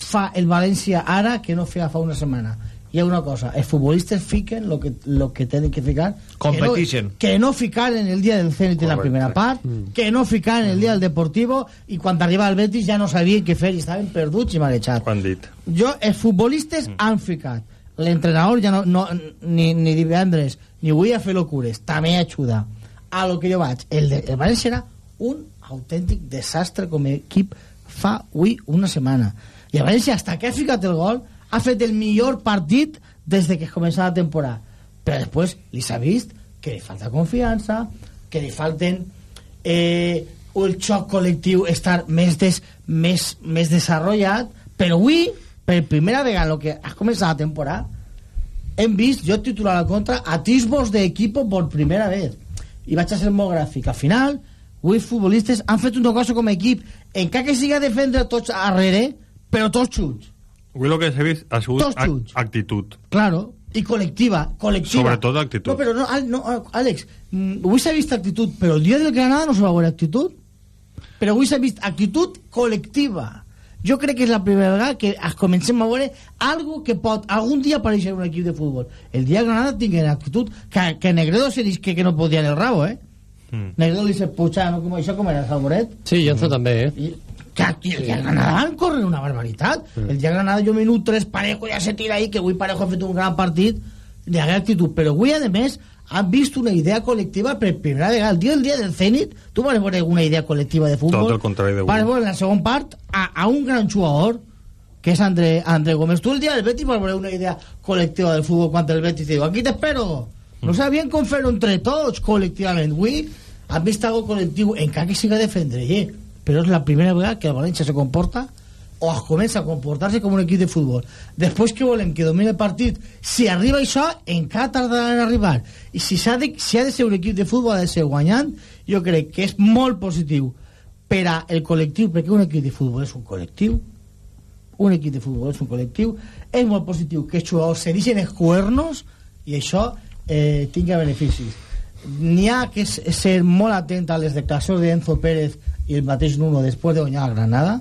fa el València ara que no feia fa una setmana? Hi ha una cosa, els futbolistes fiquen lo que, lo que tenen que ficar Competeixen. que no, que no ficaren el dia del Zenit en la primera part que no ficaren el dia del Deportivo i quan arriba el Betis ja no sabien què fer i estaven perduts i marejats han dit. jo, els futbolistes han ficat. L'entrenador ja no, no ni, ni divendres ni avui a fer locures també ajuda. A lo que jo vaig el, de, el València era un autèntic desastre com a equip fa avui una setmana. I el València hasta que ha ficat el gol ha fet el millor partit des de que es comença la temporada. Però després li s'ha vist que li falta confiança que li falten eh, el xoc col·lectiu estar més, des, més, més desenvolupat però avui, per primera vegada en lo que ha començat la temporada hem vist, jo titular la contra atisbos de equipo por primera vez. I vaig a ser molt gràfic. Al final, avui futbolistes han fet una cosa com a equip. Encara que siga defendre tots arrere però tots xuts Avui el que s'ha vist ha sigut Tots ac junts. actitud. Claro, y colectiva, colectiva. Sobretot actitud. No, pero no, Al- no Àlex, mm, avui s'ha vist actitud, però el dia del Granada no se va veure actitud. Però avui s'ha vist actitud col·lectiva. Jo crec que és la primera vegada que es comencem a veure algo que pot algun dia aparèixer en un equip de futbol. El dia del Granada tinguen actitud que, que Negredo se dice que, que no podia en el rabo, eh? Mm. Negredo li dice, pucha, no, com, això com era, Salvoret? Sí, Jonzo també, eh? I, que aquí el de Granada córrer una barbaritat el dia de Granada jo minut 3 Parejo ja se tira ahí que avui Parejo ha fet un gran partit de gran actitud. Però avui a més han vist una idea col·lectiva per primera vegada el dia del dia del Zenit tu vas veure una idea col·lectiva de futbol Tot el contrari d'avui. vas veure en la segona part a, a un gran jugador que és André, André Gómez. Tu el dia del Betis vas veure una idea col·lectiva del futbol quan el Betis diu aquí t'espero no sabien com fer-ho entre tots col·lectivament avui han vist algo col·lectiu encara que siga defendre eh? Però és la primera vegada que el València se comporta o es comença a comportar-se com un equip de futbol. Després que volem que domini el partit si arriba això encara tardarà en arribar. I si, ha de, si ha de ser un equip de futbol ha de ser guanyant jo crec que és molt positiu per a el col·lectiu perquè un equip de futbol és un col·lectiu. Un equip de futbol és un col·lectiu. És molt positiu que els jugadors se deixen els cuernos i això eh, tinga beneficis. N'hi ha que ser molt atent a les declaracions d'Enzo Pérez i el mateix Nuno després de guanyar a Granada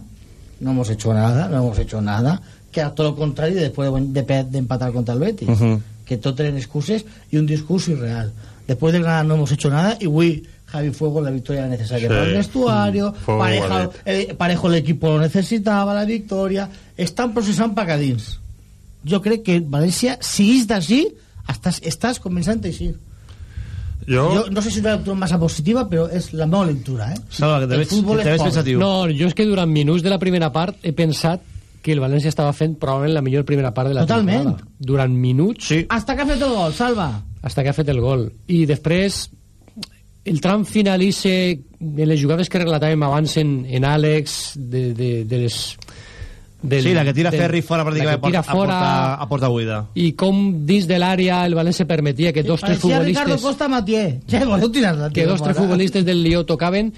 no hemos hecho nada, no hemos hecho nada que a todo lo contrario después de, empatar contra el Betis que tot eren excuses i un discurs irreal. Después de Granada no hemos hecho nada y avui Javi Fuego la victoria necesaria Sí. para el vestuario Pareja, vale. el, Parejo el equipo lo necesitava la victòria estan processant pacadins. Jo crec que València si és d'ací estàs, estàs començant a eixir Jo, jo no sé si és una lectura massa positiva però és la meva lectura eh? Salva, que te El veig, futbol que te és veig pensatiu. No, jo és que durant minuts de la primera part he pensat que el València estava fent probablement la millor primera part de la Totalment. temporada. Durant minuts, Sí. hasta que ha fet el gol, Salva hasta que ha fet el gol. I després, el tram finalice en les jugades que relatàvem abans en, en Àlex, de, de, de les... Del, Sí, la que tira del- Ferri fora la pràcticament tira a porta, fora a porta buida. i com dins de l'àrea el València permetia que dos, tres Parecía Ricardo futbolistes Costa Matié ja voleu tirar-la que dos, tres futbolistes del Lió tocaven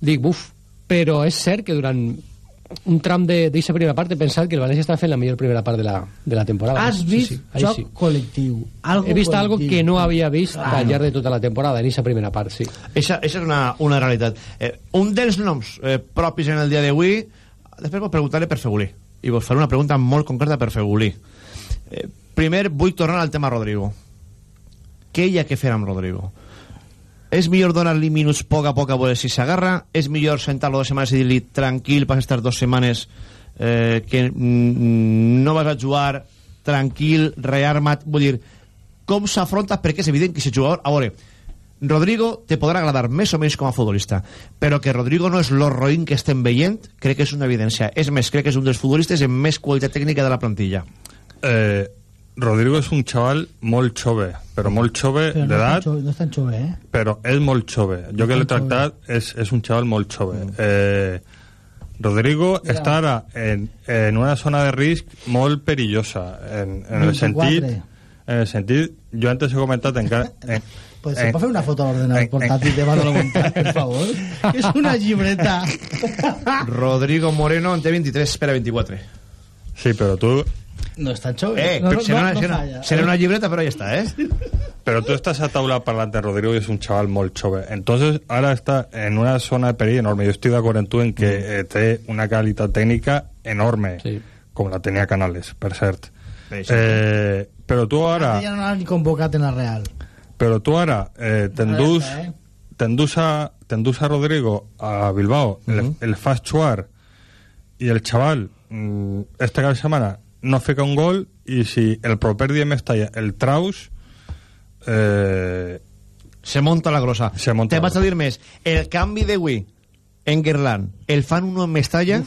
dic, buf, però és cert que durant un tram d'aquesta primera part he pensat que el València estava fent la millor primera part de la, de la temporada has vist ahí joc sí. col·lectiu algo he vist algo que no havia vist Claro. al llarg de tota la temporada en aquesta primera part, sí Eixa, eixa és una, una realitat. Eh, un dels noms eh, propis en el dia d'avui, després vos preguntaré per Fegulí. I vos faré una pregunta molt concreta per Fegulí. Eh, primer, vull tornar al tema Rodrigo. Què hi ha que fer amb Rodrigo? És millor donar-li minuts poc a poc a veure si s'agarra? És millor sentar-lo dues setmanes i dir-li tranquil, vas estar dues setmanes eh, que mm, no vas a jugar tranquil, rearmat... Vull dir, com s'afronta? Perquè és evident que si jugador... A veure, Rodrigo te podrà agradar més o menys com a futbolista, però que Rodrigo no és l'horroïn que estem veient, crec que és una evidència. És més, crec que és un dels futbolistes amb més qualitat tècnica de la plantilla. eh, Rodrigo és un xaval molt jove, però molt jove no, d'edat, no és tan xove, eh? però és molt jove. Jo que l'he jove. tractat és, és un xaval molt jove. Eh, Rodrigo Mira. està ara en, en una zona de risc molt perillosa, en, en el 24. sentit en el sentit, jo antes he comentat encara... En, Pues se pot fer una foto a l'ordenador portàtil de Manolo Montal, per favor? [laughs] És una llibreta. Rodrigo Moreno en té 23, espera 24. Sí, però tu... No és tan jove. Eh, no, no, serà, una, no, no serà, falla. serà una llibreta, però ja està, eh? Pero tú estás a taula parlant de Rodrigo y es un chaval muy chove. Entonces, ahora está en una zona de perill enorme. Yo estoy de acuerdo en tú en que eh, té una calidad técnica enorme, Sí. como la tenía Canales, per cert. Sí, sí. Eh, però tu ara, Ja no l'han ni convocat en la Real. Però tu ara eh, t'endús eh? t'endús a, t'endús a Rodrigo a Bilbao, el, el i el xaval mm, esta cada setmana no fica un gol i si el proper dia Mestalla el traus eh, Se monta la grossa. Se monta Te la vaig a dir més. El canvi de Wii en Gerland, el fan uno en Mestalla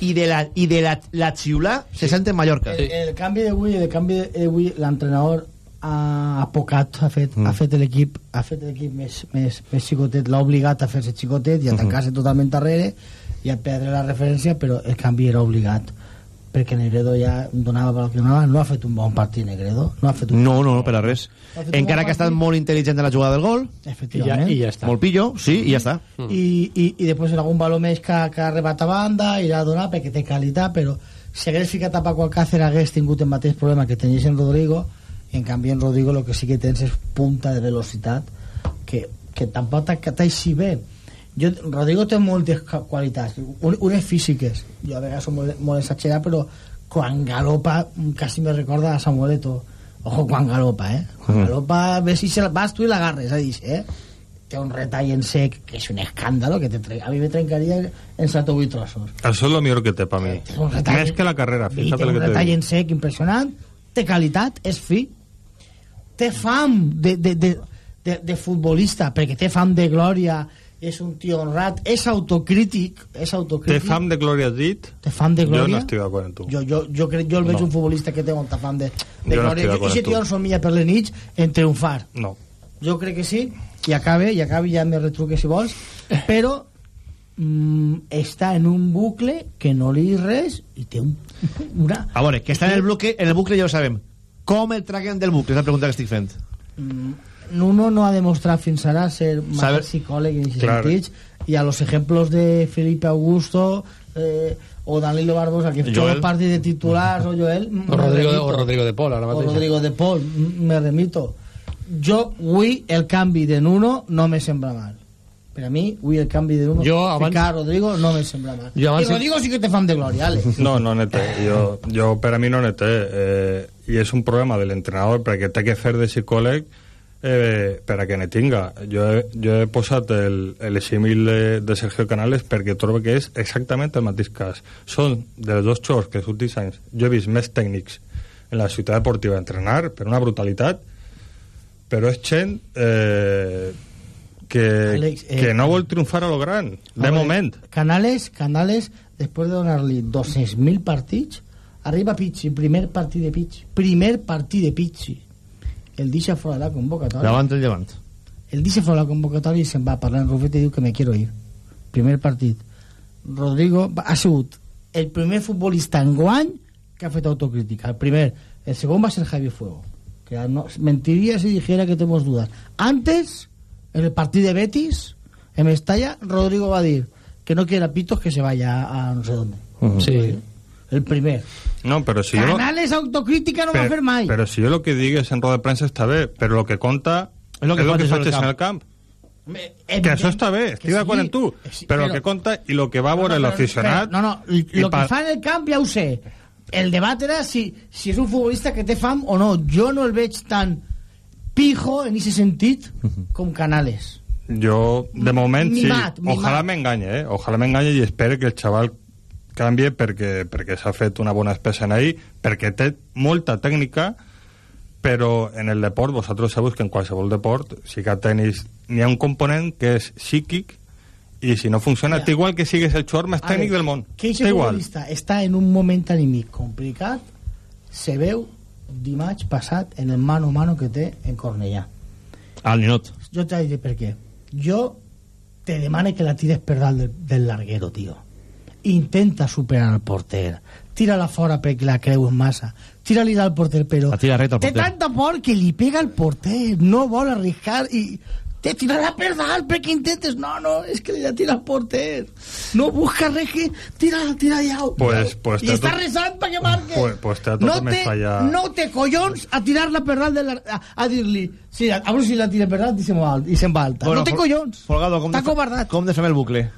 i de la, i de la, la xiula se sent en Mallorca. El, el canvi d'avui, el canvi d'avui, l'entrenador ha apocat, ha fet, Mm. ha fet l'equip ha fet l'equip més, més, més xicotet, l'ha obligat a fer-se xicotet i a tancar-se totalment darrere i a perdre la referència, però el canvi era obligat perquè Negredo ja donava per al que donava, no ha fet un bon partit Negredo, no ha fet un No, no, no, per a res. Ha un Encara bon que ha estat molt intel·ligent en la jugada del gol, I ja, efectivament I ja està. molt pillo, sí, i ja està. i, i, i després en algun valor més que, que ha rebat a banda i l'ha donat perquè té qualitat però si hagués ficat a Paco Alcácer hagués tingut el mateix problema que tenies en Rodrigo en canvi en Rodrigo el que sí que tens és punta de velocitat que, que tampoc t'ha així bé. Jo, Rodrigo té moltes qualitats. Un, unes físiques jo a vegades soc molt, molt exagerat però quan galopa quasi me recorda a Samueleto ojo quan galopa eh? Quan Mm. galopa ves si se la, vas tu i l'agarres eh, eh? Té un retall en sec que és un escàndalo que te tre... a mi me trencaria en 7 o 8 trossos Eso es lo mejor que té para mí. Té un retall- Més que la carrera, té un que te retall en sec impressionant té qualitat, és fi té fam de, de, de, de, de futbolista perquè té fam de glòria és un tio honrat, és autocrític és Té autocrític fam de Gloria dit? té fam de Jo glòria no estic d'acord amb tu. jo, jo, jo, crec, jo el veig No. un futbolista que té molta fam de, de Jo no estic glòria d'acord i si amb tu. tio no somia per les nits en triomfar No. jo crec que sí i acabe, i acabe ja me retruque si vols però mm, està en un bucle que no li res i té un, una A veure, que està en el bucle, en el bucle ja ho sabem. Com el traguem del bucle? És la pregunta que estic fent. Mm, Nuno no ha demostrat fins ara ser Saber- más psicòleg en aquests Claro. sentits a los ejemplos de Felipe Augusto eh, o Danilo Barbosa que todo parte de titulares o Joel O Rodrigo, remito. o Rodrigo de ara o. Rodrigo de m- me remito jo avui el canvi de Nuno no me sembra mal per a mi avui el canvi de Nuno Jo abans- ficar Rodrigo no me sembra mal Jo abans- i Rodrigo sí que te fan de glòria Ale. [laughs] No, no n'hi té. Jo, jo, per a mi no n'hi té. Eh, I és un problema de l'entrenador perquè té que fer de psicòleg eh, per a que ne tinga. Jo he, jo he posat el, el símil de, de Sergio Canales perquè trobo que és exactament el mateix cas. Són dels dos xors que els últims anys jo he vist més tècnics en la ciutat deportiva entrenar per una brutalitat però és gent eh, que, Àlex, eh, que no vol triomfar a lo gran, de veure, moment. Canales, Canales, després de donar-li 200.000 partits, arriba a Pizzi, primer partit de Pizzi. Primer partit de Pizzi. El deixa fora de la convocatòria. Davant el llevant. El deixa fora de la convocatòria i se'n va parlar en Rufet i diu que me quiero ir. Primer partit. Rodrigo ha sigut el primer futbolista en guany que ha fet autocrítica. El primer. El segon va ser Javi Fuego. Que no, mentiría si dijera que tenemos dudas. Antes, en el partido de Betis, en Mestalla, Rodrigo va a decir que no quiere a Pitos que se vaya a no sé dónde. Sí. El primer. No, però si. Canales autocrítica no va a fer mai. Però si jo el que digues en roda de premsa està bé, però el que compta És lo que és el que faig en el en el camp. Eh, Que això està bé, estic d'acord sí, amb tu. que sí, però el però- que compta i el que va veure No, no, l'aficionat... No, no, el pa- que fa en el camp ja ho sé. El debat era si, si és un futbolista que té fam o no. Jo no el veig tan pijo en aquest sentit com Canales. Jo, de moment, Mimat, sí. mimat. Ojalà m'enganye, eh? Ojalà m'enganye i espero que el xaval canvie perquè, perquè s'ha fet una bona espessa en ahir, perquè té molta tècnica, però en el deport, vosaltres sabeu que en qualsevol deport, si que tenis, n'hi ha un component que és psíquic i si no funciona, Ja. té igual que sigues el jugador més tècnic Àlex, del món. Que aquest Té igual. futbolista està en un moment anímic complicat se veu dimarts passat en el mano a mano que té en Cornellà. Al ninot. Jo t'he dir per què. Jo te demane que la tires per dalt del, del larguero, tio. Intenta superar al porter. tira-la fora perquè la creus massa tira-li al porter però La tira recta al té porter. tanta por que li pega al porter no vol arriscar i te tirarà per dalt perquè intentes. No, no, és que li la tira al porter no busca res que tira, tira ja Pues- pues i te està to- resant perquè marque. Pues- pues te no té, fallar. no té collons a tirar-la per dalt de la, a, a dir-li sí, a veure si la tira per dalt i se'n va, i se'n va alta no té Fol- collons. Folgado, com de, com de fem el bucle?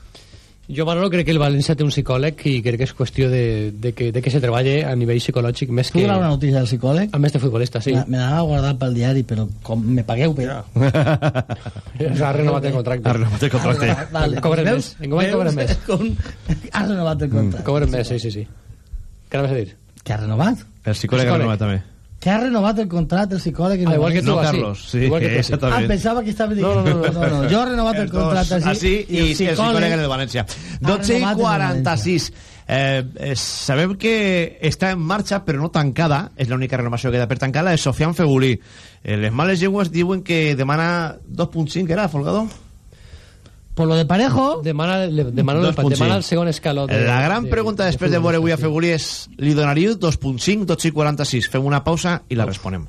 Jo, Manolo, crec que el València té un psicòleg i crec que és qüestió de, de, que, de que se treballe a nivell psicològic més Tu que... donar una notícia del psicòleg? A més de futbolista, sí. Me, l'anava a guardar pel diari, però com me pagueu, però... [laughs] Ha renovat el contracte. Ha renovat el contracte. Vale. Cobren Veus? més. Enguany Veus? cobren més. [laughs] Com... Ha renovat el contracte. Cobren més, sí, sí, sí. Què anaves a dir? Que ha renovat? El psicòleg ha Psicòleg. renovat també. Que ha renovat el contracte el psicòleg. Ah, igual que tu, No. Carlos, sí, Igual que tu, así. Ah, exactament. pensava que estava dient... No, no, no, no, no. Jo he renovat el dos, contracte així, així i, i el psicòleg en el València. 12 i renovat en el 46. Eh, eh, sabem que està en marxa, però no tancada, és l'única renovació que queda per tancar, la de Sofian Fegulí. Eh, les males llengües diuen que demana 2.5, era, Folgado? Por lo de Parejo... Demana, le- demana, Dos punts demana el segon escaló. De, La gran pregunta després de veure avui a Fegulí és li donaríeu 2.5, 12 i 46? Fem una pausa i la responem.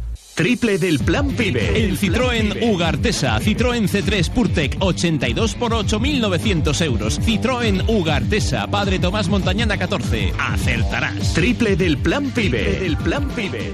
Triple del Plan Pibe. El Citroën Ugartesa, Citroën C3 Purtec, 82 por 8.900 euros. Citroën Ugartesa, Padre Tomás Montañana 14. Acertarás. Triple del Plan Pibe. Del Plan Pibe.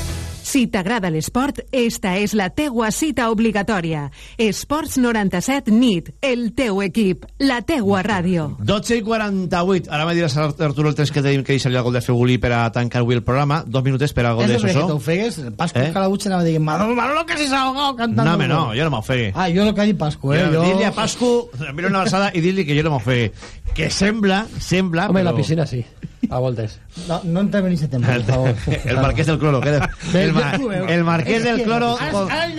Si t'agrada l'esport, esta és la teua cita obligatòria. Esports 97 NIT, el teu equip, la teua ràdio. 12 i 48. Ara me diràs, Arturo, el temps que tenim que deixar el gol de Fegulí per a tancar avui el programa. Dos minutets per al gol de Eso que Sosó. t'ofegues, Pascu Eh? Calabuche anava dient Manolo, Manolo que se s'ha ahogado cantando. No, home, no, jo no m'ofegui. Ah, jo lo que ha dit Pascu, eh? Jo... Dir-li a Pascu, enviar una abraçada i dir-li que jo no m'ofegui. Que sembla, sembla... Home, però... la piscina sí, a voltes. No, no entrem en ese tema, El, favor. [laughs] el marqués del cloro. Que el, jo ma- t'ho veu. el marqués És del cloro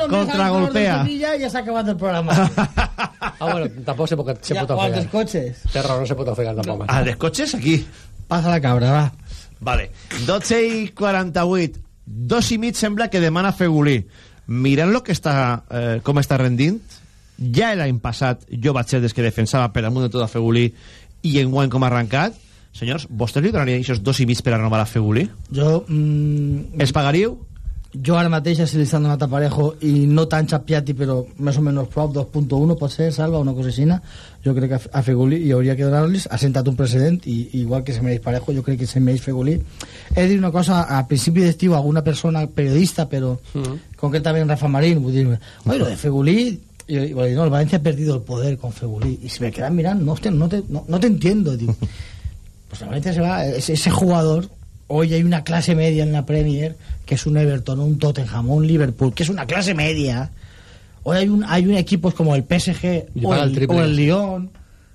contragolpea. Ja s'ha acabat el programa. Ah, bueno, tampoc se pot, se Ja, pot o als ofegar. cotxes. Té raó, no se pot ofegar tampoc. A les cotxes, aquí. Passa la cabra, va. Vale. 12 i 48. Dos i mig sembla que demana Fegulí. Mirant lo que està, eh, com està rendint, ja l'any passat jo vaig ser des que defensava per damunt de tot a Fegulí i en guany com ha arrencat, senyors, vostès li donarien aquests dos i mig per a renovar a Fegulí? Jo... Mm, Els pagaríeu? jo ara mateix si li estan donat a Parejo i no tan xapiati però més o menys prop 2.1 pot ser, Salva, una cosa així jo crec que a- Fegulí hi hauria que donar-los. Ha sentat un precedent i igual que se mereix Parejo jo crec que se mereix Fegulí he de dir una cosa, a principi d'estiu alguna persona periodista però concretament Rafa Marín vull dir, oi, lo de Fegulí y, bueno, no, el Valencia ha perdido el poder con Fegulí y se me quedan mirando no, hostia, no, te, no, no te entiendo digo. [laughs] pues el Valencia se va ese, ese jugador hoy hay una clase media en la Premier que es un Everton, un Tottenham, un Liverpool que es una clase media. Hoy hay un hay un equipos como el PSG o el o el Lyon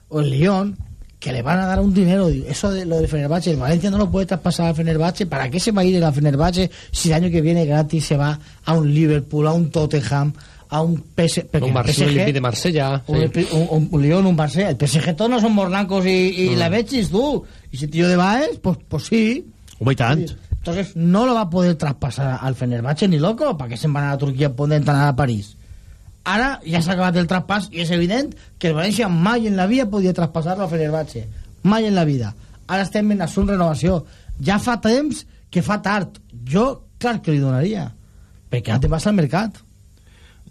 o el Lyon que le van a dar un dinero eso de lo del Fenerbahce el Valencia no lo puede traspasar al Fenerbahce ¿para qué se va a ir el Fenerbahce si el año que viene gratis se va a un Liverpool a un Tottenham a un PS, porque Un PSG un Olympique de Marsella, un, sí. Un, un- un Lyon, un Marsella el PSG todos no son morlancos y, y Mm. la vechis tú y si tío de Baez pues, pues sí Home, i tant. entonces no lo va a poder traspasar al Fenerbahce ni loco ¿para qué se van a Turquía poder entrar a París? ara ja s'ha acabat el traspàs i és evident que el València mai en la vida podia traspassar-lo a Fenerbahce mai en la vida ara estem en assunt renovació ja fa temps que fa tard jo clar que li donaria perquè ara te vas al mercat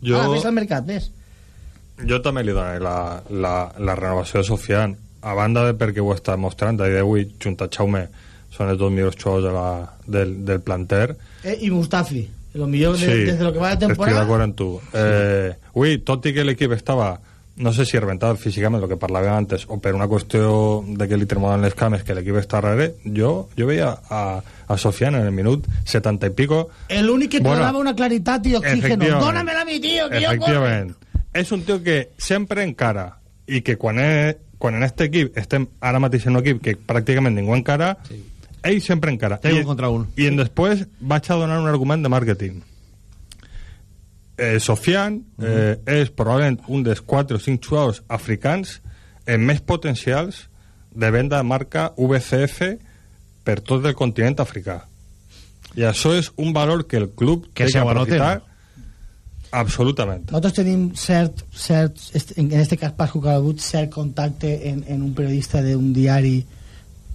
Jo, ara ves al mercat ves jo també li donaré la, la, la renovació de Sofian a banda de perquè ho està mostrant a dia d'avui junt a Jaume són els dos millors jugadors de la, del, del planter. Eh, i Mustafi lo millor de, desde lo que va de estic temporada. d'acord amb tu. Eh, ui, tot i que l'equip estava no sé si reventat físicament, el que parlàvem antes, o per una qüestió de que li tremolen les cames, que l'equip està darrere, jo, jo veia a, a Sofian en el minut 70 i pico... l'únic que Bueno, donava una claritat i oxígeno dónamela a mi tío que jo Efectivament. És un tio que sempre encara i que quan, és, quan en este equip estem ara mateix en un equip que pràcticament ningú encara, sí. ell sempre encara. Té I, un contra un. I en després vaig a donar un argument de màrqueting. Eh, Sofian eh, és probablement un dels 4 o 5 jugadors africans amb més potencials de venda de marca VCF per tot el continent africà. I això és un valor que el club Que té que aprofitar absolutament. Nosaltres tenim cert, cert en en este cas Pascu Calabut, cert contacte en, en un periodista d'un diari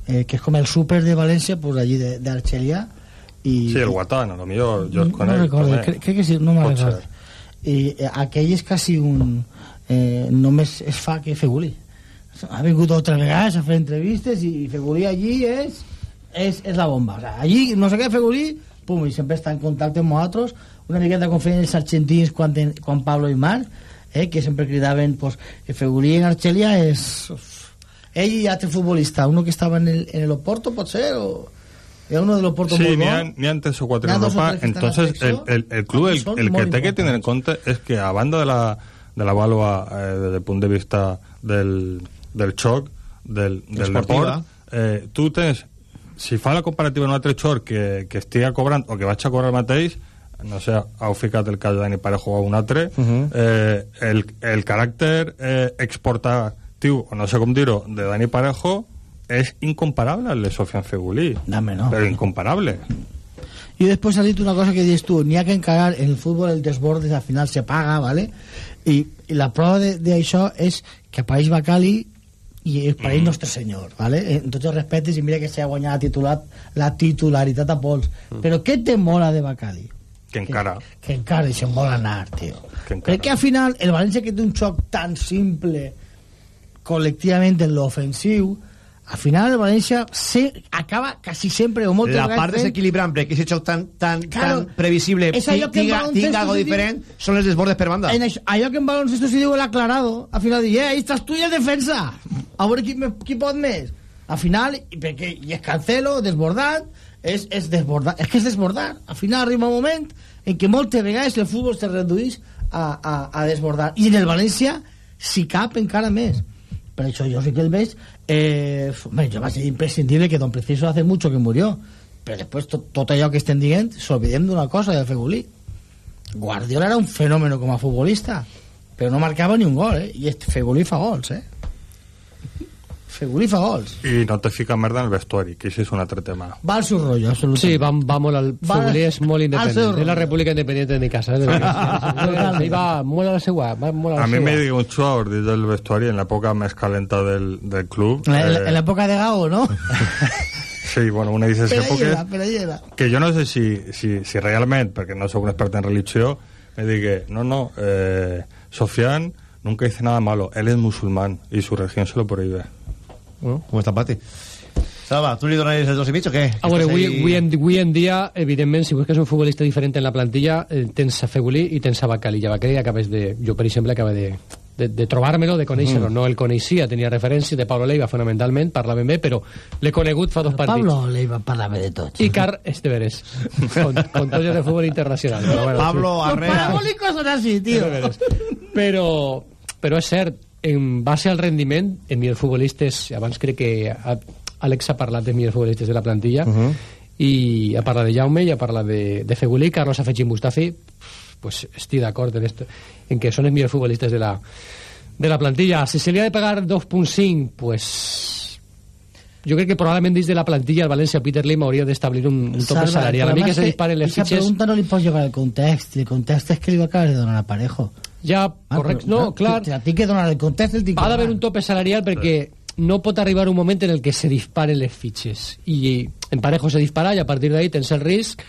eh, que és com el súper de València, pues allí de- d'Arxelia i Sí, el Guatán, a lo millor jo el no conec. recordo, també. cre crec que sí, no me'n recordo. I eh, aquell és quasi un eh, només es fa que Feguli ha vingut altres vegades a fer entrevistes i Feguli allí és és, és la bomba, o sea, allí no sé què Feguli pum, i sempre està en contacte amb nosaltres una miqueta com feien els argentins quan, ten, quan Pablo i Marc eh, que sempre cridaven pues, que Feguli en Argelia és ell i altre futbolista uno que estava en el, en el Oporto pot ser o era uno de l'Oporto Sí, molt n'hi bo ha, n'hi ha tres o ha en Europa. Entonces, el, el, el club el, Són el que té que tener en compte és que, a banda de la, de la vàlua eh, des del punt de vista del, del xoc, del, del Esportiva. deport, eh, tu tens, si fa la comparativa en un altre xoc que, que estiga cobrant o que vaig a cobrar el mateix, no sé, heu ficat el cas de Dani Parejo a un altre, uh -huh. eh, el, el caràcter eh, exportatiu, o no sé com dir-ho, de Dani Parejo és incomparable al de Sofian Fegulí. Dame, no. Però incomparable. Y después ha dicho una cosa que dices tú, ni hay que encarar en el fútbol el desborde al final se paga, ¿vale? Y, y la prueba de, de això és que apareix Bacali i apareix mm. Nostre Senyor, ¿vale? En tots els respectes i mira que s'ha guanyat la, titular, la titularitat a pols. Mm. Però què te mola de Bacali? Que encara. Que encara i se'n vol anar, tio. Que encara. Perquè al final el València que té un xoc tan simple col·lectivament en l'ofensiu al final el València se, acaba quasi sempre o moltes la part desequilibrant perquè aquest xoc tan, tan, Claro, tan previsible és allò que tinga, algo se diu- diferent són els desbordes per banda En això, allò que en baloncesto se diu el aclarado, al final diu, eh, ahí estàs tu i el defensa. A veure qui, qui pot més. Al final, i, perquè, i és cancelo, desbordat, és, és desbordar. És que és desbordar. Al final arriba un moment en què moltes vegades el futbol se redueix a, a, a desbordar. I en el València, si cap, encara més. Per això jo sí que el veig... Eh, bé, jo vaig dir imprescindible que Don Preciso hace mucho que murió. Però després tot, tot allò que estem dient, s'olvidem d'una cosa, de Fegulí. Guardiola era un fenómeno com a futbolista, però no marcava ni un gol, eh? I Fegulí fa gols, eh? Fegulí fa gols. I no te fica merda en el vestuari, que això és un altre tema. Va al seu rotllo, absolutament. Sí, va, va molt al... Va- Fugulí és molt independent. És la república independiente de mi casa. Eh? Ahí [laughs] va molt a la seva. Va molt a la A mi me diu un jugador dins del vestuari en l'època més calenta del, del club. En, la- eh, l'època de Gago, no? [laughs] sí, bueno, una d'aquestes èpoques era, per ahí era. que jo no sé si, si, si realment, perquè no sóc un expert en religió, me digue, no, no, eh, Sofian nunca dice nada malo, él es musulmán y su religión se lo prohíbe. Bueno, com està Pati? Salva, tu li donaries els dos i mig o què? A veure, avui, ahí- avui, en, avui en dia, evidentment, si busques un futbolista diferent en la plantilla, eh, tens a Fegulí i tens a Bacali. I a Bacali acabes de... Jo, per exemple, acabo de, de, de trobar-me-lo, de conèixer-lo. Mm. No el coneixia, tenia referències de Pablo Leiva, fonamentalment, parlava ben bé, però l'he conegut fa dos partits. Pablo Leiva parlava de tots. I Car Esteveres, con, con tots de futbol internacional. Però, bueno, Pablo Los Arrea. parabólicos son así, tío. però, però és cert, en base al rendiment, en millors futbolistes, abans crec que Àlex ha parlat de millors futbolistes de la plantilla, Uh -huh. i ha parlat de Jaume i ha parlat de, de Fegulí, Carlos ha fet Mustafi, pues estic d'acord en, esto, en que són els millors futbolistes de la, de la plantilla. Si se li ha de pagar 2.5, pues jo crec que probablement dins de la plantilla el València Peter Lim hauria d'establir un, un tope salarial. A mi que se disparen les fitxes... pregunta no li pots llevar el context. El context és que li va acabar de donar a Parejo. Ja, Ah, correcte. però, No, clar, A ti que donar el context el tinc ha d'haver un tope salarial perquè no pot arribar un moment en el que se disparen les fitxes. I en Parejo se dispara i a partir d'ahí tens el risc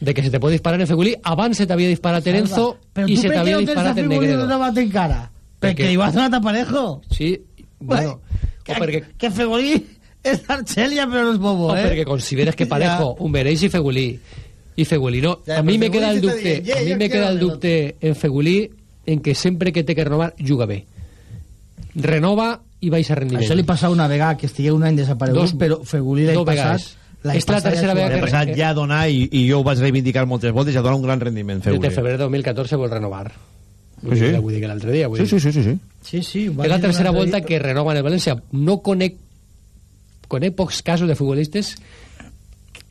de que se te pot disparar en Fegulí. Abans se t'havia disparat en Enzo Però i tu se per què t'havia no tens disparat en Negredo. renovat encara? Perquè Perquè- li vas donar a Parejo. Sí, bueno, que, o perquè, que Fegulí és d'Arxèlia però no és bobo, o eh? perquè consideres que [laughs] Parejo ho mereix i Fegulí. I Fegulí no. Ja, a mi però me queda el dubte, a "Yeah, mi me queda el dubte en Fegulí en que sempre que té que renovar, juga bé. Renova i baixa rendiment. Això li passa una vegada que estigué un any desaparegut, Dos- però Fegulí l'any dos passat... És la tercera vegada L'any que- passat ja donar, i, i jo ho vaig reivindicar moltes voltes, ja donar un gran rendiment. Des de Fegulí. febrer de 2014 vol renovar. Vull Sí, sí. dir, vull dir que l'altre dia. Vull Sí, dir. sí, sí, sí, sí. Sí, sí. És la tercera volta dia. que renova en el València. No conec, conec pocs casos de futbolistes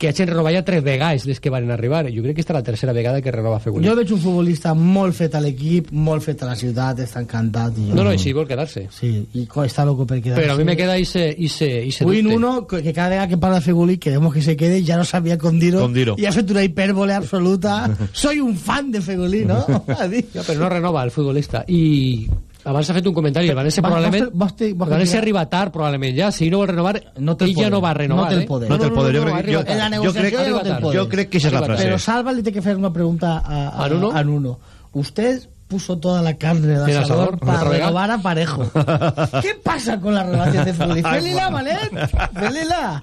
que hagin renovat ja tres vegades des que van arribar. Jo crec que esta és la tercera vegada que renova Fegulí. Jo veig un futbolista molt fet a l'equip, molt fet a la ciutat, està encantat. I jo... No, no, i sí, vol quedar-se. Sí, i està loco per quedar-se. Però a mi me queda ese, ese, ese Win dubte. uno, que que cada vegada que parla de Fegulí queremos que se quede, ya no sabía con Diro. Con Diro. Y ha fet una hipérbole absoluta. [laughs] Soy un fan de Fegulí, ¿no? [laughs] Ja, però no renova el futbolista. I abans s'ha fet un comentari, el València Va- probablement... vas- vas- vas- el València arriba tard, probablement, ja. Si no vol renovar, No té el ell ja poder. no va a renovar. No té el eh? poder. No té el poder. Jo crec- arriba jo-. En la jo crec- no té el poder. jo crec que esa es la frase. Pero Salva le tiene que hacer una pregunta a, a, ¿A Nuno? a Nuno. Usted puso toda la carne de ¿En el asador asador? para renovar a Parejo. [laughs] ¿Qué pasa con la relación de Fegulí? [laughs] Félila, Valet. Félila.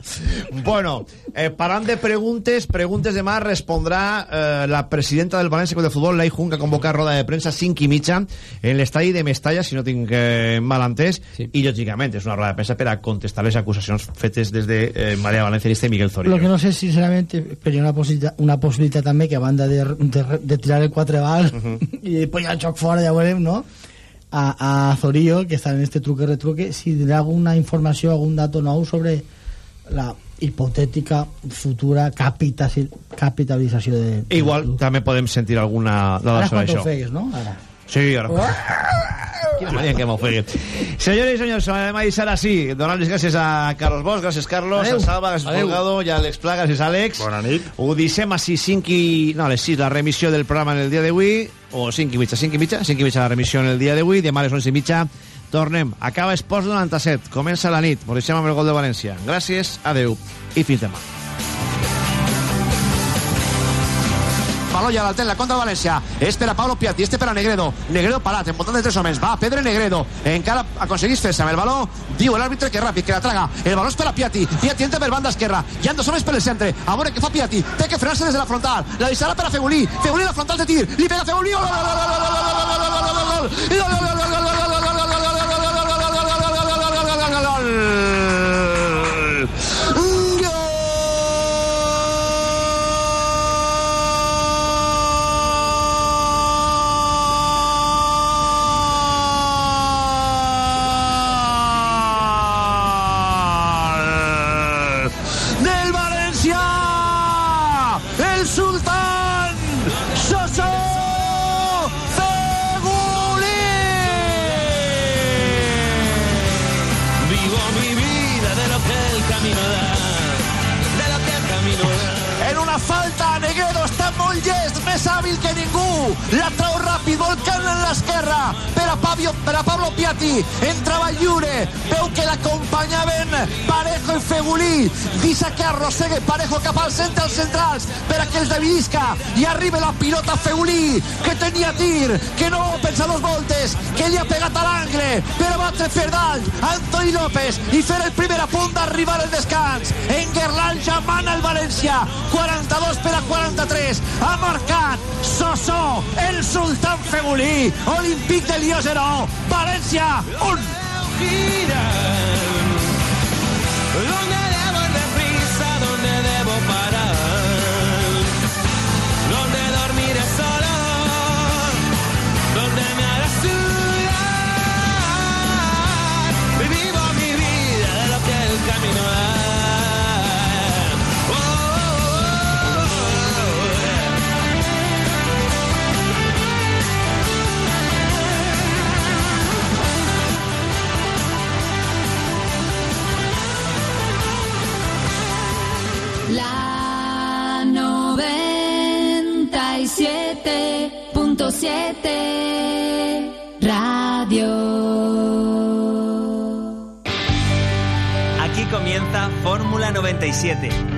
Bueno, eh, parant de preguntes, preguntes de más respondrà eh, la presidenta del València Club de Futbol, Lai Jun, que ha convocat roda de premsa 5 i mitja en l'estadi de Mestalla, si no tinc eh, mal entès, Sí. i lògicament és una roda de premsa per a contestar les acusacions fetes des de eh, Valencianista i Miguel Zorillo. Lo que no sé, sinceramente, pero hay una posibilidad, una posibilidad también que a banda de, de, de tirar el cuatro bal [laughs] y después ya el choc fora, ya veremos, ¿no? A, a Zorillo, que está en este truque retruque, si le hago una información, algún dato nou sobre la hipotètica futura capitasi- capitalització de... Igual també podem sentir alguna dada Ara és quan això. t'ofegues, no? Ara. Sí, ahora. Quina manera que m'ofegui. Senyores i senyors, a deixar així. Donar les gràcies a Carlos Bosch, gràcies Carlos, Adeu. a Salva, gràcies Adeu. Folgado, i a Àlex Pla, gràcies Àlex. Bona nit. Ho deixem així 5 i... No, a les 6 la remissió del programa en el dia d'avui, o 5 i mitja, 5 i mitja, 5 i mitja la remissió en el dia d'avui, demà a les 11 i mitja tornem. Acaba Esports 97, comença la nit, ens deixem amb el gol de València. Gràcies, adeu i fins demà. Maloya al la contra Valencia. Espera Pablo Piatti, este para Negredo. Negredo Palat, en montón de tres hombres. Va Pedro Negredo. en cara a conseguir César. El balón, digo el árbitro que rápido, que la traga. El balón es para Piatti. Piatti entra per banda esquerra. Ya dos hombres para el centro Amore que fa Piatti. Tiene que frenarse desde la frontal. La dispara para Fegulí. Fegulí la frontal de tir. y pega Fegulí. más hábil que ningú. La l'esquerra per a, Pablo, per a Pablo Piatti entrava lliure. Veu que l'acompanyaven Parejo i Fegulí. Deixa que arrossegue Parejo cap al centre als centrals per a que els dividisca i arriba la pilota Fegulí que tenia tir que no va pensar dos voltes que li ha pegat a l'angle. Per a batre Ferdal Antoni López i fer el primer a punt d'arribar al descans. Engerland ja mana el València 42 per a 43 ha marcat Soso el sultán Fegulí Olympique de Lyon Valencia 97.